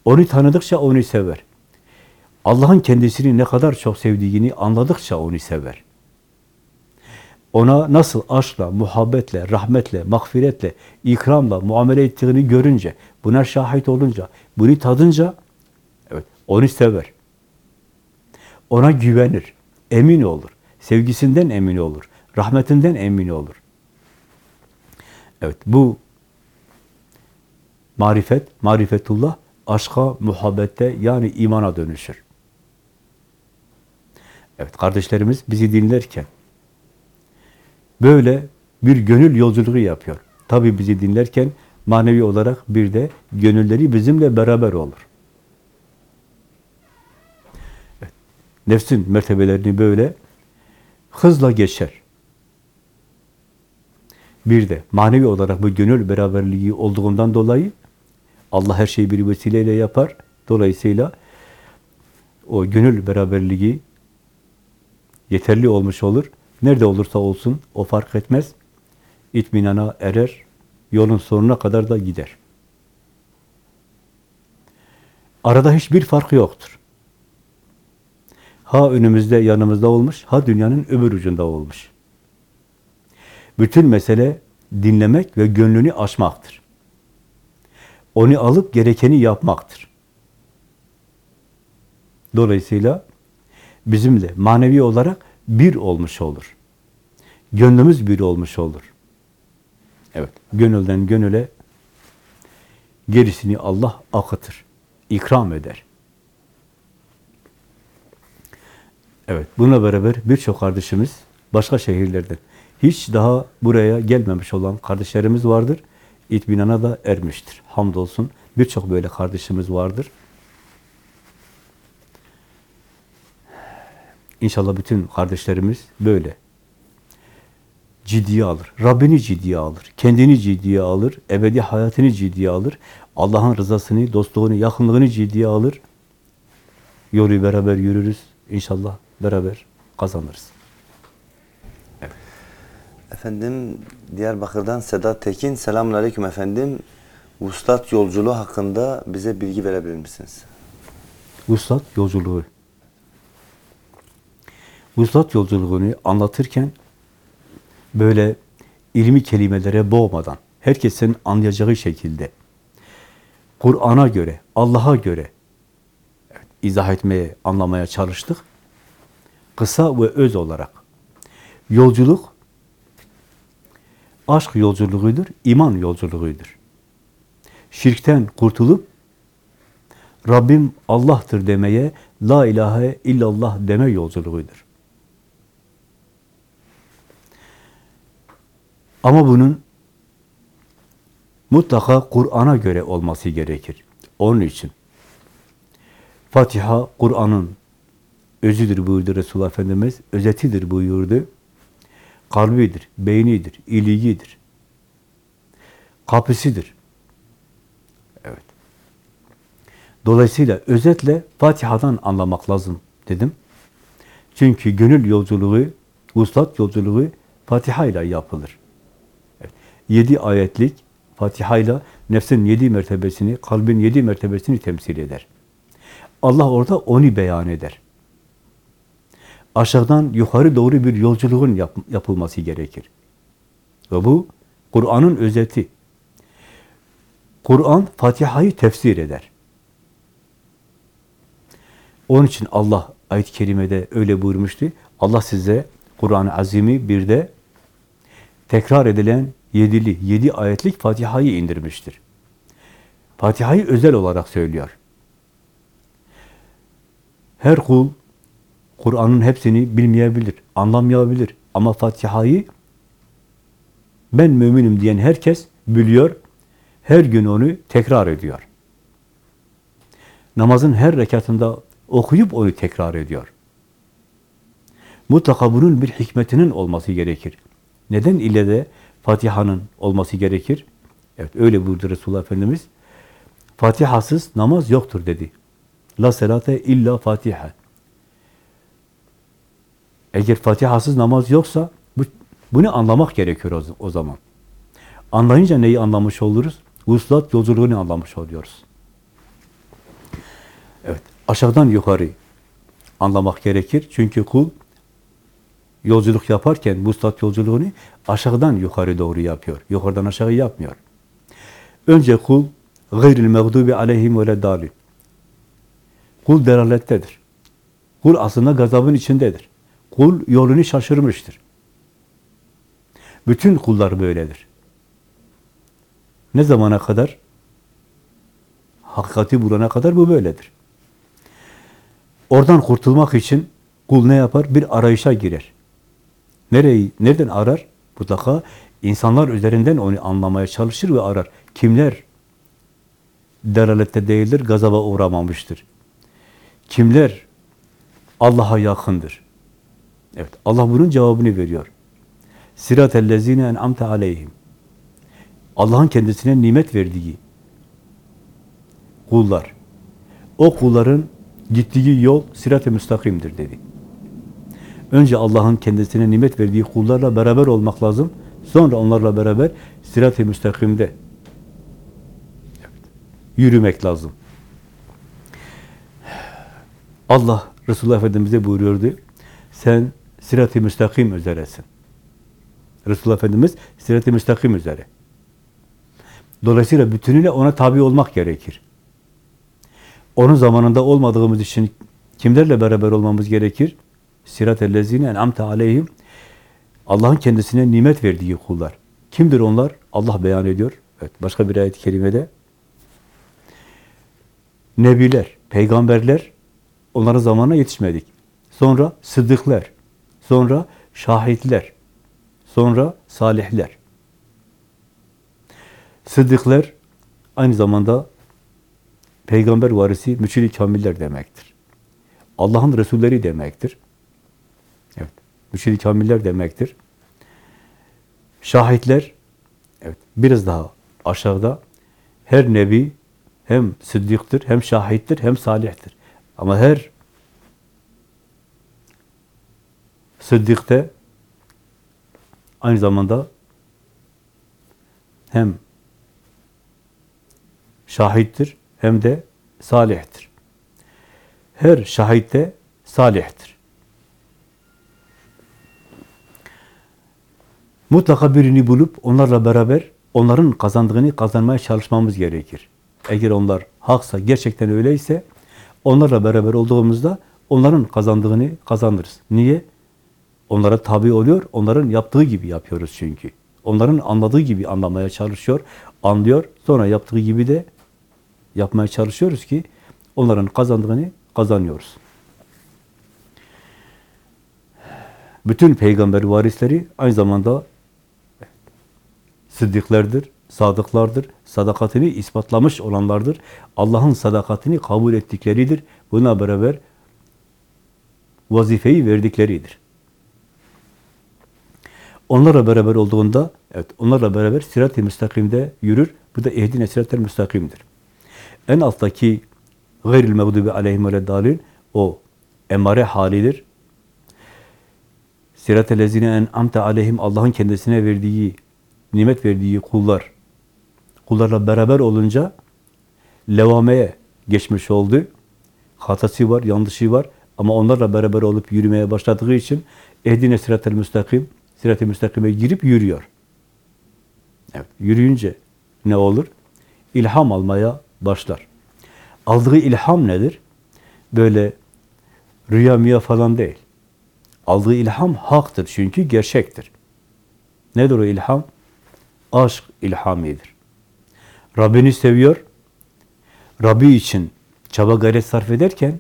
Speaker 2: Onu tanıdıkça onu sever. Allah'ın kendisini ne kadar çok sevdiğini anladıkça onu sever. Ona nasıl aşkla, muhabbetle, rahmetle, mağfiretle, ikramla muamele ettiğini görünce, buna şahit olunca, bunu tadınca, evet, onu sever. Ona güvenir, emin olur. Sevgisinden emin olur. Rahmetinden emin olur. Evet, bu marifet, marifetullah, aşka, muhabbette yani imana dönüşür. Evet, kardeşlerimiz bizi dinlerken böyle bir gönül yolculuğu yapıyor. Tabii bizi dinlerken manevi olarak bir de gönülleri bizimle beraber olur. Evet, nefsin mertebelerini böyle hızla geçer. Bir de manevi olarak bu gönül beraberliği olduğundan dolayı Allah her şeyi bir vesileyle yapar. Dolayısıyla o gönül beraberliği yeterli olmuş olur. Nerede olursa olsun o fark etmez. İtminana erer, yolun sonuna kadar da gider. Arada hiçbir fark yoktur. Ha önümüzde, yanımızda olmuş, ha dünyanın öbür ucunda olmuş. Bütün mesele dinlemek ve gönlünü açmaktır. Onu alıp gerekeni yapmaktır. Dolayısıyla bizimle manevi olarak bir olmuş olur. Gönlümüz bir olmuş olur. Evet, gönülden gönüle gerisini Allah akıtır, ikram eder. Evet, bununla beraber birçok kardeşimiz başka şehirlerden hiç daha buraya gelmemiş olan kardeşlerimiz vardır. İtminana da ermiştir. Hamdolsun birçok böyle kardeşimiz vardır. İnşallah bütün kardeşlerimiz böyle ciddiye alır. Rabbini ciddiye alır. Kendini ciddiye alır. Ebedi hayatını ciddiye alır. Allah'ın rızasını, dostluğunu, yakınlığını ciddiye alır. Yolu beraber yürürüz. İnşallah beraber kazanırız.
Speaker 1: Efendim Diyarbakır'dan Sedat Tekin. Selamun Aleyküm efendim. Vuslat yolculuğu hakkında bize bilgi verebilir misiniz?
Speaker 2: Vuslat yolculuğu. Vuslat yolculuğunu anlatırken böyle ilmi kelimelere boğmadan, herkesin anlayacağı şekilde, Kur'an'a göre, Allah'a göre izah etmeye, anlamaya çalıştık. Kısa ve öz olarak. Yolculuk, aşk yolculuğudur, iman yolculuğudur. Şirkten kurtulup, Rabbim Allah'tır demeye, La ilahe illallah deme yolculuğudur. Ama bunun mutlaka Kur'an'a göre olması gerekir. Onun için Fatiha Kur'an'ın özüdür buyurdu Resulullah Efendimiz, özetidir buyurdu. Kalbidir, beynidir, iliğidir. Kapısıdır. Evet. Dolayısıyla özetle Fatiha'dan anlamak lazım dedim. Çünkü gönül yolculuğu, uslat yolculuğu Fatiha ile yapılır. Yedi ayetlik Fatiha ile nefsin yedi mertebesini, kalbin yedi mertebesini temsil eder. Allah orada onu beyan eder. Aşağıdan yukarı doğru bir yolculuğun yap, yapılması gerekir. Ve bu Kur'an'ın özeti. Kur'an Fatiha'yı tefsir eder. Onun için Allah ayet-i kerimede öyle buyurmuştu. Allah size Kur'an-ı Azim'i bir de tekrar edilen yedili, yedi ayetlik Fatiha'yı indirmiştir. Fatiha'yı özel olarak söylüyor. Her kul Kur'an'ın hepsini bilmeyebilir, anlamayabilir. Ama Fatiha'yı ben müminim diyen herkes biliyor, her gün onu tekrar ediyor. Namazın her rekatında okuyup onu tekrar ediyor. Mutlaka bunun bir hikmetinin olması gerekir. Neden ile de Fatiha'nın olması gerekir? Evet öyle buyurdu Resulullah Efendimiz. Fatihasız namaz yoktur dedi. La selate illa Fatiha. Eğer Fatihasız namaz yoksa bu, bunu anlamak gerekiyor o, o zaman. Anlayınca neyi anlamış oluruz? Vuslat yolculuğunu anlamış oluyoruz. Evet, aşağıdan yukarı anlamak gerekir. Çünkü kul yolculuk yaparken vuslat yolculuğunu aşağıdan yukarı doğru yapıyor. Yukarıdan aşağı yapmıyor. Önce kul gayril mağdubi aleyhim ve dalil. Kul delalettedir. Kul aslında gazabın içindedir. Kul yolunu şaşırmıştır. Bütün kullar böyledir. Ne zamana kadar? Hakikati bulana kadar bu böyledir. Oradan kurtulmak için kul ne yapar? Bir arayışa girer. Nereyi, nereden arar? Mutlaka insanlar üzerinden onu anlamaya çalışır ve arar. Kimler delalette değildir, gazaba uğramamıştır? Kimler Allah'a yakındır? Evet, Allah bunun cevabını veriyor. Sirat-ellezine en'amte aleyhim. Allah'ın kendisine nimet verdiği kullar. O kulların gittiği yol sirat-ı müstakimdir dedi. Önce Allah'ın kendisine nimet verdiği kullarla beraber olmak lazım. Sonra onlarla beraber sirat-i müstakimde yürümek lazım. Allah Resulullah Efendimiz'e buyuruyordu. Sen sirat-i müstakim üzeresin. Resulullah Efendimiz sirat-i müstakim üzere. Dolayısıyla bütünüyle ona tabi olmak gerekir. Onun zamanında olmadığımız için kimlerle beraber olmamız gerekir? Sirat-ı lezine en'amte aleyhim Allah'ın kendisine nimet verdiği kullar. Kimdir onlar? Allah beyan ediyor. Evet, başka bir ayet-i kerimede. Nebiler, peygamberler, onların zamanına yetişmedik. Sonra sıddıklar, sonra şahitler, sonra salihler. Sıddıklar aynı zamanda peygamber varisi müçili kamiller demektir. Allah'ın Resulleri demektir. Evet, müçili kamiller demektir. Şahitler, evet, biraz daha aşağıda her nebi hem sıddıktır, hem şahittir, hem salihtir. Ama her sıddıkta aynı zamanda hem şahittir hem de salihtir. Her şahit de salihtir. Mutlaka birini bulup onlarla beraber onların kazandığını kazanmaya çalışmamız gerekir. Eğer onlar haksa, gerçekten öyleyse onlarla beraber olduğumuzda onların kazandığını kazanırız. Niye? Onlara tabi oluyor, onların yaptığı gibi yapıyoruz çünkü. Onların anladığı gibi anlamaya çalışıyor, anlıyor, sonra yaptığı gibi de yapmaya çalışıyoruz ki onların kazandığını kazanıyoruz. Bütün peygamber varisleri aynı zamanda sıddıklardır, sadıklardır, sadakatini ispatlamış olanlardır. Allah'ın sadakatini kabul ettikleridir. Buna beraber vazifeyi verdikleridir. Onlarla beraber olduğunda, evet, onlarla beraber sirat-i müstakimde yürür. Bu da ehdine sirat-i müstakimdir. En alttaki gayril mağdubi aleyhim ve dalin o emare halidir. Sirat-ı lezine en amte aleyhim Allah'ın kendisine verdiği, nimet verdiği kullar, kullarla beraber olunca levameye geçmiş oldu. Hatası var, yanlışı var ama onlarla beraber olup yürümeye başladığı için ehdine sirat-ı müstakim, sirat-ı müstakime girip yürüyor. Evet, yürüyünce ne olur? İlham almaya başlar. Aldığı ilham nedir? Böyle rüya müya falan değil. Aldığı ilham haktır çünkü gerçektir. Nedir o ilham? Aşk ilhamidir. Rabbini seviyor. Rabbi için çaba gayret sarf ederken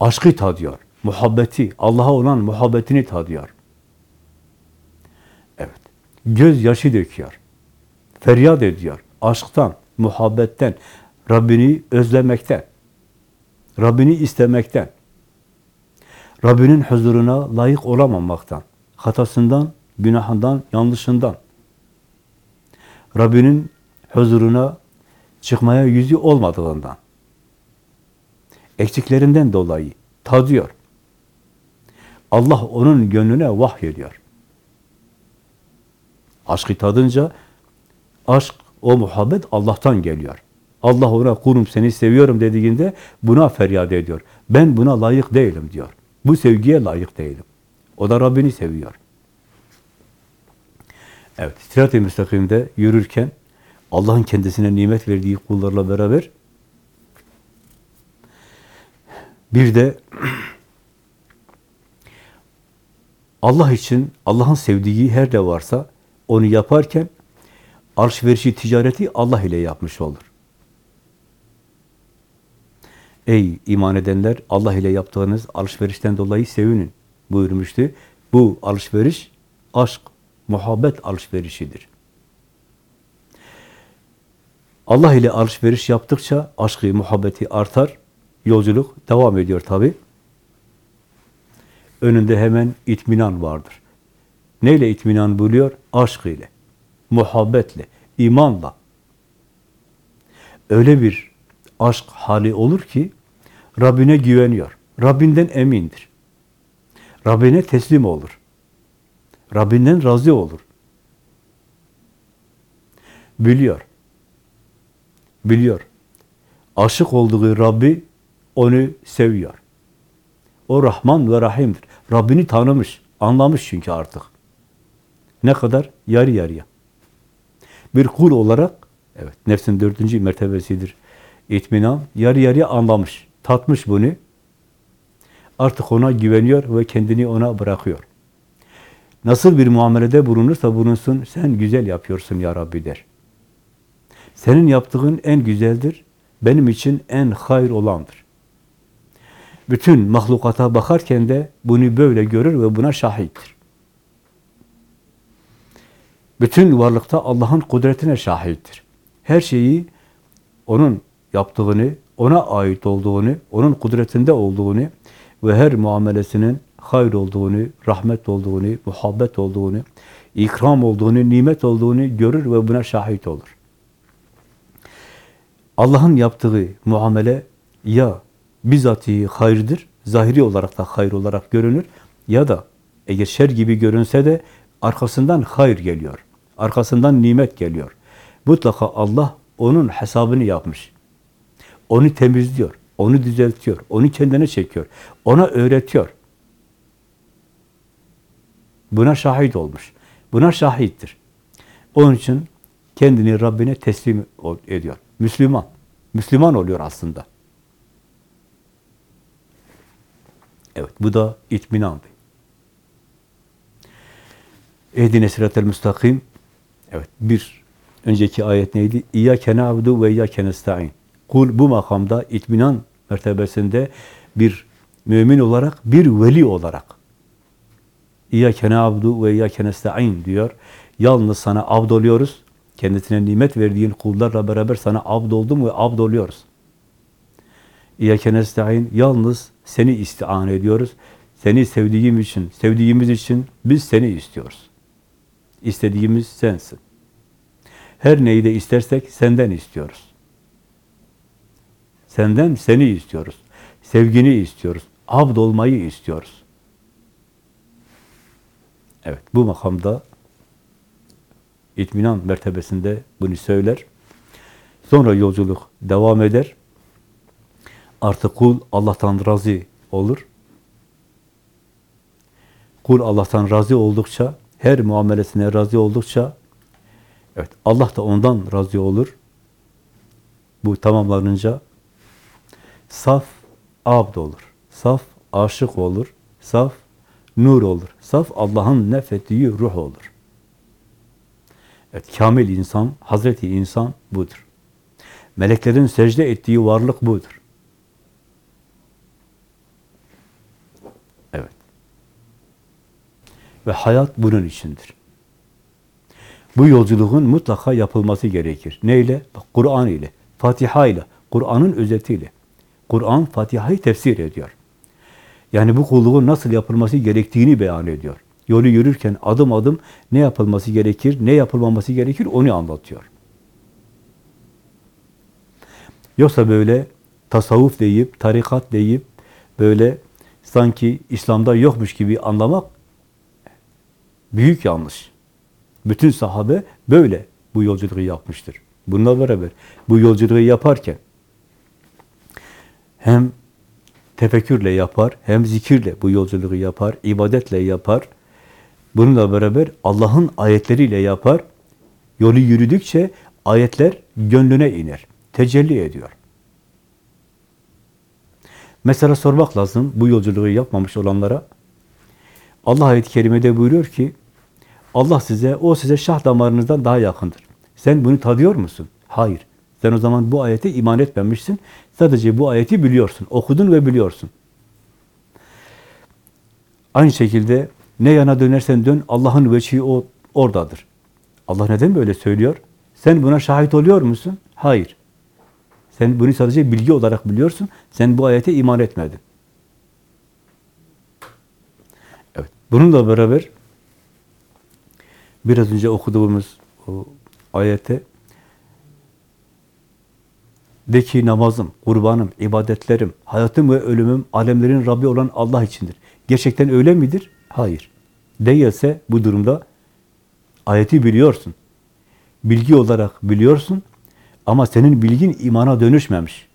Speaker 2: aşkı tadıyor. Muhabbeti, Allah'a olan muhabbetini tadıyor. Evet. Göz yaşı döküyor. Feryat ediyor. Aşktan, muhabbetten, Rabbini özlemekten, Rabbini istemekten, Rabbinin huzuruna layık olamamaktan, hatasından, günahından, yanlışından, Rabbinin huzuruna çıkmaya yüzü olmadığından, eksiklerinden dolayı tadıyor. Allah onun gönlüne vahyediyor. Aşkı tadınca, aşk, o muhabbet Allah'tan geliyor. Allah ona kulum seni seviyorum dediğinde buna feryat ediyor. Ben buna layık değilim diyor. Bu sevgiye layık değilim. O da Rabbini seviyor. Evet, sirat-i müstakimde yürürken Allah'ın kendisine nimet verdiği kullarla beraber bir de Allah için Allah'ın sevdiği her ne varsa onu yaparken alışverişi, ticareti Allah ile yapmış olur. Ey iman edenler Allah ile yaptığınız alışverişten dolayı sevinin buyurmuştu. Bu alışveriş aşk, muhabbet alışverişidir. Allah ile alışveriş yaptıkça aşkı, muhabbeti artar. Yolculuk devam ediyor tabi. Önünde hemen itminan vardır. Neyle itminan buluyor? Aşk ile, muhabbetle, imanla. Öyle bir aşk hali olur ki Rabbine güveniyor. Rabbinden emindir. Rabbine teslim olur. Rabbinden razı olur. Biliyor. Biliyor. Aşık olduğu Rabbi onu seviyor. O Rahman ve Rahim'dir. Rabbini tanımış, anlamış çünkü artık. Ne kadar? Yarı yarıya. Bir kul olarak, evet nefsin dördüncü mertebesidir. İtminan, yarı yarıya anlamış, tatmış bunu. Artık ona güveniyor ve kendini ona bırakıyor. Nasıl bir muamelede bulunursa bulunsun, sen güzel yapıyorsun ya Rabbi der. Senin yaptığın en güzeldir, benim için en hayır olandır. Bütün mahlukata bakarken de bunu böyle görür ve buna şahittir. Bütün varlıkta Allah'ın kudretine şahittir. Her şeyi onun yaptığını, ona ait olduğunu, onun kudretinde olduğunu ve her muamelesinin hayır olduğunu, rahmet olduğunu, muhabbet olduğunu, ikram olduğunu, nimet olduğunu görür ve buna şahit olur. Allah'ın yaptığı muamele ya bizatihi hayırdır, zahiri olarak da hayır olarak görünür ya da eğer şer gibi görünse de arkasından hayır geliyor. Arkasından nimet geliyor. Mutlaka Allah onun hesabını yapmış. Onu temizliyor, onu düzeltiyor, onu kendine çekiyor, ona öğretiyor. Buna şahit olmuş. Buna şahittir. Onun için kendini Rabbine teslim ediyor. Müslüman. Müslüman oluyor aslında. Evet, bu da itminandı. Ehdine sıratel müstakim. Evet, bir önceki ayet neydi? İyyâke na'budu ve iyyâke nesta'in. Kul bu makamda itminan mertebesinde bir mümin olarak, bir veli olarak İyyâke na'budu ve iyyâke nesta'in diyor. Yalnız sana abd oluyoruz. Kendisine nimet verdiğin kullarla beraber sana abd oldum ve abd oluyoruz. İyyâke nesta'in. Yalnız seni istian ediyoruz. Seni sevdiğim için, sevdiğimiz için biz seni istiyoruz. İstediğimiz sensin. Her neyi de istersek senden istiyoruz. Senden seni istiyoruz. Sevgini istiyoruz. Abd olmayı istiyoruz. Evet, bu makamda itminan mertebesinde bunu söyler. Sonra yolculuk devam eder. Artık kul Allah'tan razı olur. Kul Allah'tan razı oldukça, her muamelesine razı oldukça, evet Allah da ondan razı olur. Bu tamamlanınca saf abd olur, saf aşık olur, saf nur olur, saf Allah'ın nefettiği ruh olur. Evet, kamil insan, Hazreti insan budur. Meleklerin secde ettiği varlık budur. Evet. Ve hayat bunun içindir. Bu yolculuğun mutlaka yapılması gerekir. Neyle? Kur'an ile, Fatiha ile, Kur'an'ın özetiyle. Kur'an Fatiha'yı tefsir ediyor. Yani bu kulluğun nasıl yapılması gerektiğini beyan ediyor. Yolu yürürken adım adım ne yapılması gerekir, ne yapılmaması gerekir onu anlatıyor. Yoksa böyle tasavvuf deyip, tarikat deyip, böyle sanki İslam'da yokmuş gibi anlamak büyük yanlış. Bütün sahabe böyle bu yolculuğu yapmıştır. Bununla beraber bu yolculuğu yaparken hem tefekkürle yapar, hem zikirle bu yolculuğu yapar, ibadetle yapar. Bununla beraber Allah'ın ayetleriyle yapar. Yolu yürüdükçe ayetler gönlüne iner, tecelli ediyor. Mesela sormak lazım bu yolculuğu yapmamış olanlara. Allah ayet-i kerimede buyuruyor ki, Allah size, o size şah damarınızdan daha yakındır. Sen bunu tadıyor musun? Hayır. Sen o zaman bu ayete iman etmemişsin. Sadece bu ayeti biliyorsun. Okudun ve biliyorsun. Aynı şekilde ne yana dönersen dön Allah'ın veçhi o oradadır. Allah neden böyle söylüyor? Sen buna şahit oluyor musun? Hayır. Sen bunu sadece bilgi olarak biliyorsun. Sen bu ayete iman etmedin. Evet. Bununla beraber biraz önce okuduğumuz o ayete De ki namazım, kurbanım, ibadetlerim, hayatım ve ölümüm alemlerin Rabbi olan Allah içindir. Gerçekten öyle midir? Hayır. Değilse bu durumda ayeti biliyorsun. Bilgi olarak biliyorsun ama senin bilgin imana dönüşmemiş.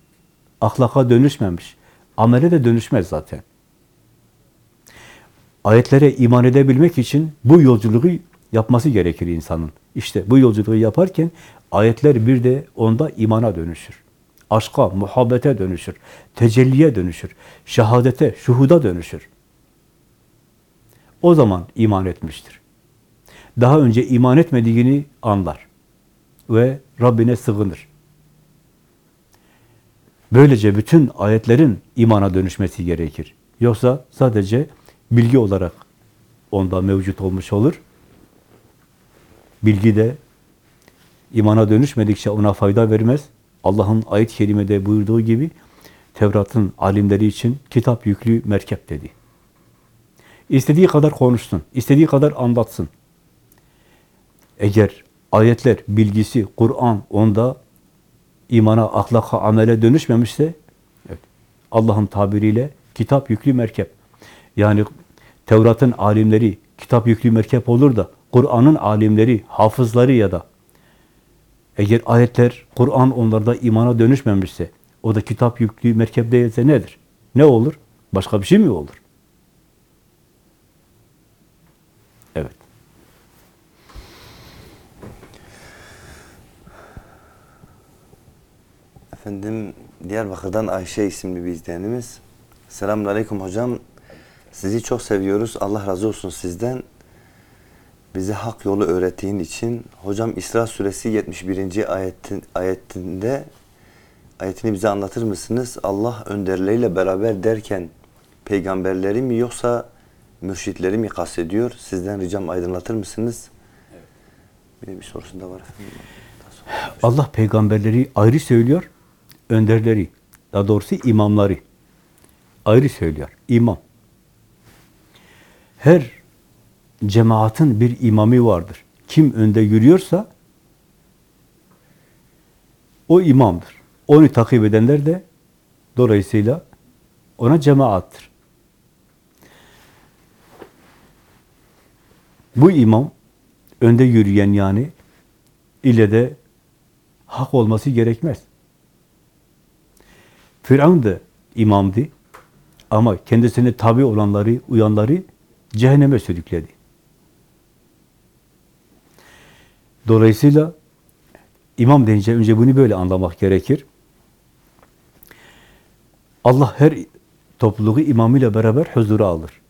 Speaker 2: Ahlaka dönüşmemiş. Amele de dönüşmez zaten. Ayetlere iman edebilmek için bu yolculuğu yapması gerekir insanın. İşte bu yolculuğu yaparken ayetler bir de onda imana dönüşür. Aşka, muhabbete dönüşür. Tecelliye dönüşür. Şehadete, şuhuda dönüşür. O zaman iman etmiştir. Daha önce iman etmediğini anlar. Ve Rabbine sığınır. Böylece bütün ayetlerin imana dönüşmesi gerekir. Yoksa sadece bilgi olarak onda mevcut olmuş olur. Bilgi de imana dönüşmedikçe ona fayda vermez. Allah'ın ayet-i kerimede buyurduğu gibi Tevrat'ın alimleri için kitap yüklü merkep dedi. İstediği kadar konuşsun, istediği kadar anlatsın. Eğer ayetler, bilgisi, Kur'an onda imana, ahlaka, amele dönüşmemişse evet, Allah'ın tabiriyle kitap yüklü merkep. Yani Tevrat'ın alimleri kitap yüklü merkep olur da Kur'an'ın alimleri, hafızları ya da eğer ayetler, Kur'an onlarda imana dönüşmemişse, o da kitap yüklü merkep değilse nedir? Ne olur? Başka bir şey mi olur? Evet.
Speaker 1: Efendim Diyarbakır'dan Ayşe isimli bir izleyenimiz. Selamun Aleyküm hocam. Sizi çok seviyoruz. Allah razı olsun sizden. Bize hak yolu öğrettiğin için. Hocam İsra suresi 71. ayetin, ayetinde ayetini bize anlatır mısınız? Allah önderleriyle beraber derken peygamberleri mi yoksa mürşitleri mi kastediyor? Sizden ricam aydınlatır mısınız? Bir de bir var efendim. Daha sonra.
Speaker 2: Allah peygamberleri ayrı söylüyor, önderleri, daha doğrusu imamları ayrı söylüyor. İmam. Her cemaatin bir imamı vardır. Kim önde yürüyorsa o imamdır. Onu takip edenler de dolayısıyla ona cemaattır. Bu imam önde yürüyen yani ile de hak olması gerekmez. Firavun da imamdı ama kendisine tabi olanları, uyanları cehenneme sürükledi. Dolayısıyla imam deyince önce bunu böyle anlamak gerekir. Allah her topluluğu imamıyla beraber huzura alır.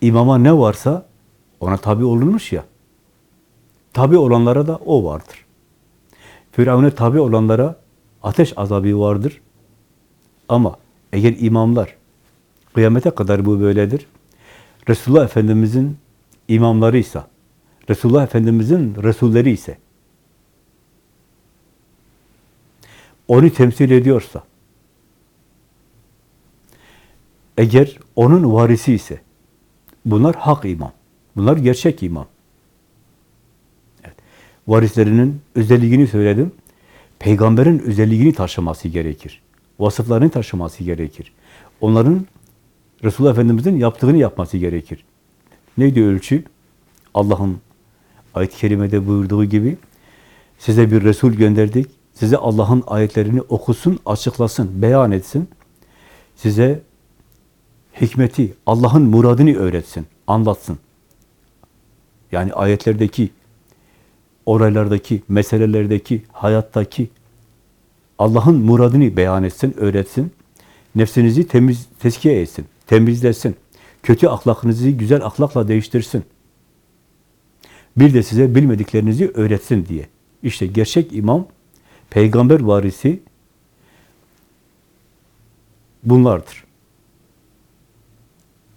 Speaker 2: İmama ne varsa ona tabi olunmuş ya. Tabi olanlara da o vardır. Firavun'a tabi olanlara ateş azabı vardır. Ama eğer imamlar kıyamete kadar bu böyledir. Resulullah Efendimizin imamlarıysa, Resulullah Efendimizin Resulleri ise, onu temsil ediyorsa, eğer onun varisi ise, bunlar hak imam, bunlar gerçek imam. Evet. Varislerinin özelliğini söyledim. Peygamberin özelliğini taşıması gerekir. Vasıflarını taşıması gerekir. Onların Resulullah Efendimiz'in yaptığını yapması gerekir. Neydi ölçü? Allah'ın ayet-i kerimede buyurduğu gibi size bir Resul gönderdik. Size Allah'ın ayetlerini okusun, açıklasın, beyan etsin. Size hikmeti, Allah'ın muradını öğretsin, anlatsın. Yani ayetlerdeki, olaylardaki, meselelerdeki, hayattaki Allah'ın muradını beyan etsin, öğretsin. Nefsinizi temiz, tezkiye etsin, temizlesin. Kötü ahlakınızı güzel ahlakla değiştirsin. Bir de size bilmediklerinizi öğretsin diye. İşte gerçek imam, peygamber varisi bunlardır.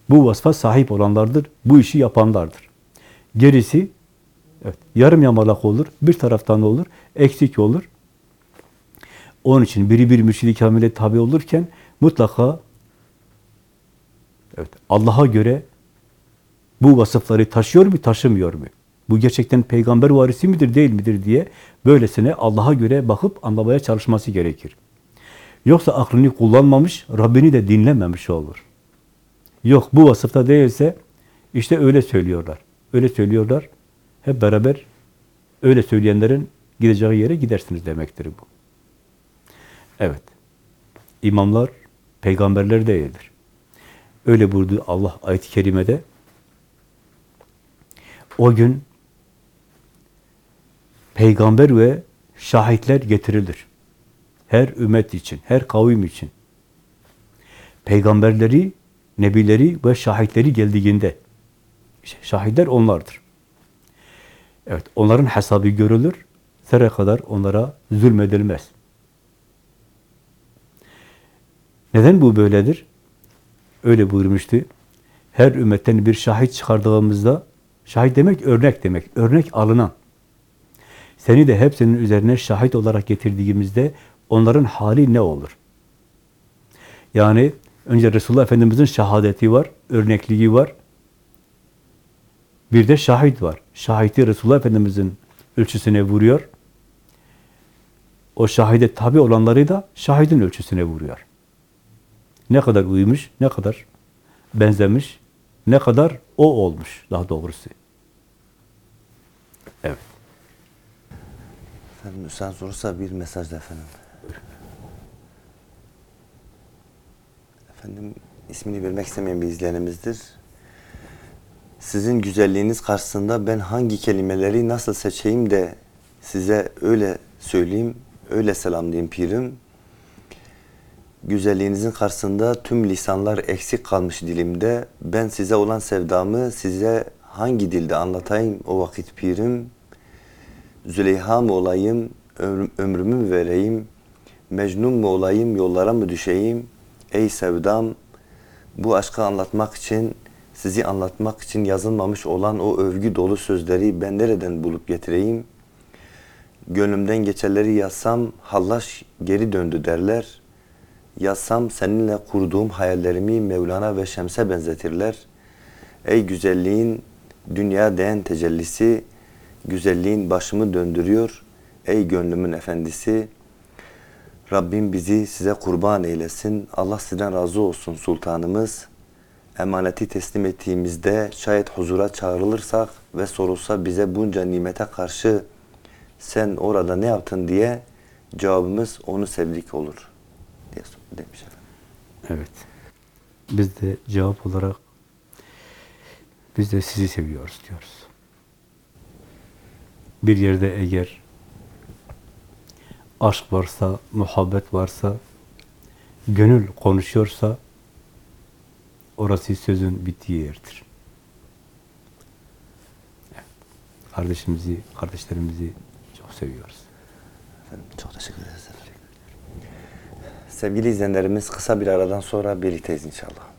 Speaker 2: Bu vasfa sahip olanlardır, bu işi yapanlardır. Gerisi evet, yarım yamalak olur, bir taraftan olur, eksik olur. Onun için biri bir mürşid-i kamile tabi olurken mutlaka evet, Allah'a göre bu vasıfları taşıyor mu, taşımıyor mu? Bu gerçekten peygamber varisi midir değil midir diye böylesine Allah'a göre bakıp anlamaya çalışması gerekir. Yoksa aklını kullanmamış, Rabbini de dinlememiş olur. Yok bu vasıfta değilse işte öyle söylüyorlar. Öyle söylüyorlar. Hep beraber öyle söyleyenlerin gideceği yere gidersiniz demektir bu. Evet. İmamlar peygamberler değildir. Öyle buyurdu Allah ayet-i kerimede. O gün peygamber ve şahitler getirilir. Her ümmet için, her kavim için. Peygamberleri, nebileri ve şahitleri geldiğinde şahitler onlardır. Evet, onların hesabı görülür. Zerre kadar onlara zulmedilmez. Neden bu böyledir? Öyle buyurmuştu. Her ümmetten bir şahit çıkardığımızda, şahit demek örnek demek, örnek alınan. Seni de hepsinin üzerine şahit olarak getirdiğimizde onların hali ne olur? Yani önce Resulullah Efendimiz'in şehadeti var, örnekliği var. Bir de şahit var. Şahiti Resulullah Efendimiz'in ölçüsüne vuruyor. O şahide tabi olanları da şahidin ölçüsüne vuruyor. Ne kadar uymuş, ne kadar benzemiş, ne kadar o olmuş daha doğrusu. Evet.
Speaker 1: Efendim müsaade olursa bir mesaj da efendim. Efendim ismini vermek istemeyen bir izleyenimizdir. Sizin güzelliğiniz karşısında ben hangi kelimeleri nasıl seçeyim de size öyle söyleyeyim, öyle selamlayayım pirim. Güzelliğinizin karşısında tüm lisanlar eksik kalmış dilimde. Ben size olan sevdamı size hangi dilde anlatayım o vakit pirim. Züleyha mı olayım, ömrüm- ömrümü mü vereyim, Mecnun mu olayım, yollara mı düşeyim? Ey sevdam, bu aşkı anlatmak için, sizi anlatmak için yazılmamış olan o övgü dolu sözleri ben nereden bulup getireyim? Gönlümden geçerleri yazsam, hallaş geri döndü derler. Yazsam seninle kurduğum hayallerimi Mevlana ve Şems'e benzetirler. Ey güzelliğin dünya değen tecellisi, güzelliğin başımı döndürüyor. Ey gönlümün efendisi, Rabbim bizi size kurban eylesin. Allah sizden razı olsun sultanımız. Emaneti teslim ettiğimizde şayet huzura çağrılırsak ve sorulsa bize bunca nimete karşı sen orada ne yaptın diye cevabımız onu sevdik olur diye demiş.
Speaker 2: Evet. Biz de cevap olarak biz de sizi seviyoruz diyoruz. Bir yerde eğer aşk varsa, muhabbet varsa, gönül konuşuyorsa orası sözün bittiği yerdir. Kardeşimizi, kardeşlerimizi çok seviyoruz.
Speaker 1: Efendim çok teşekkür ederiz. Sevgili izleyenlerimiz kısa bir aradan sonra birlikteyiz inşallah.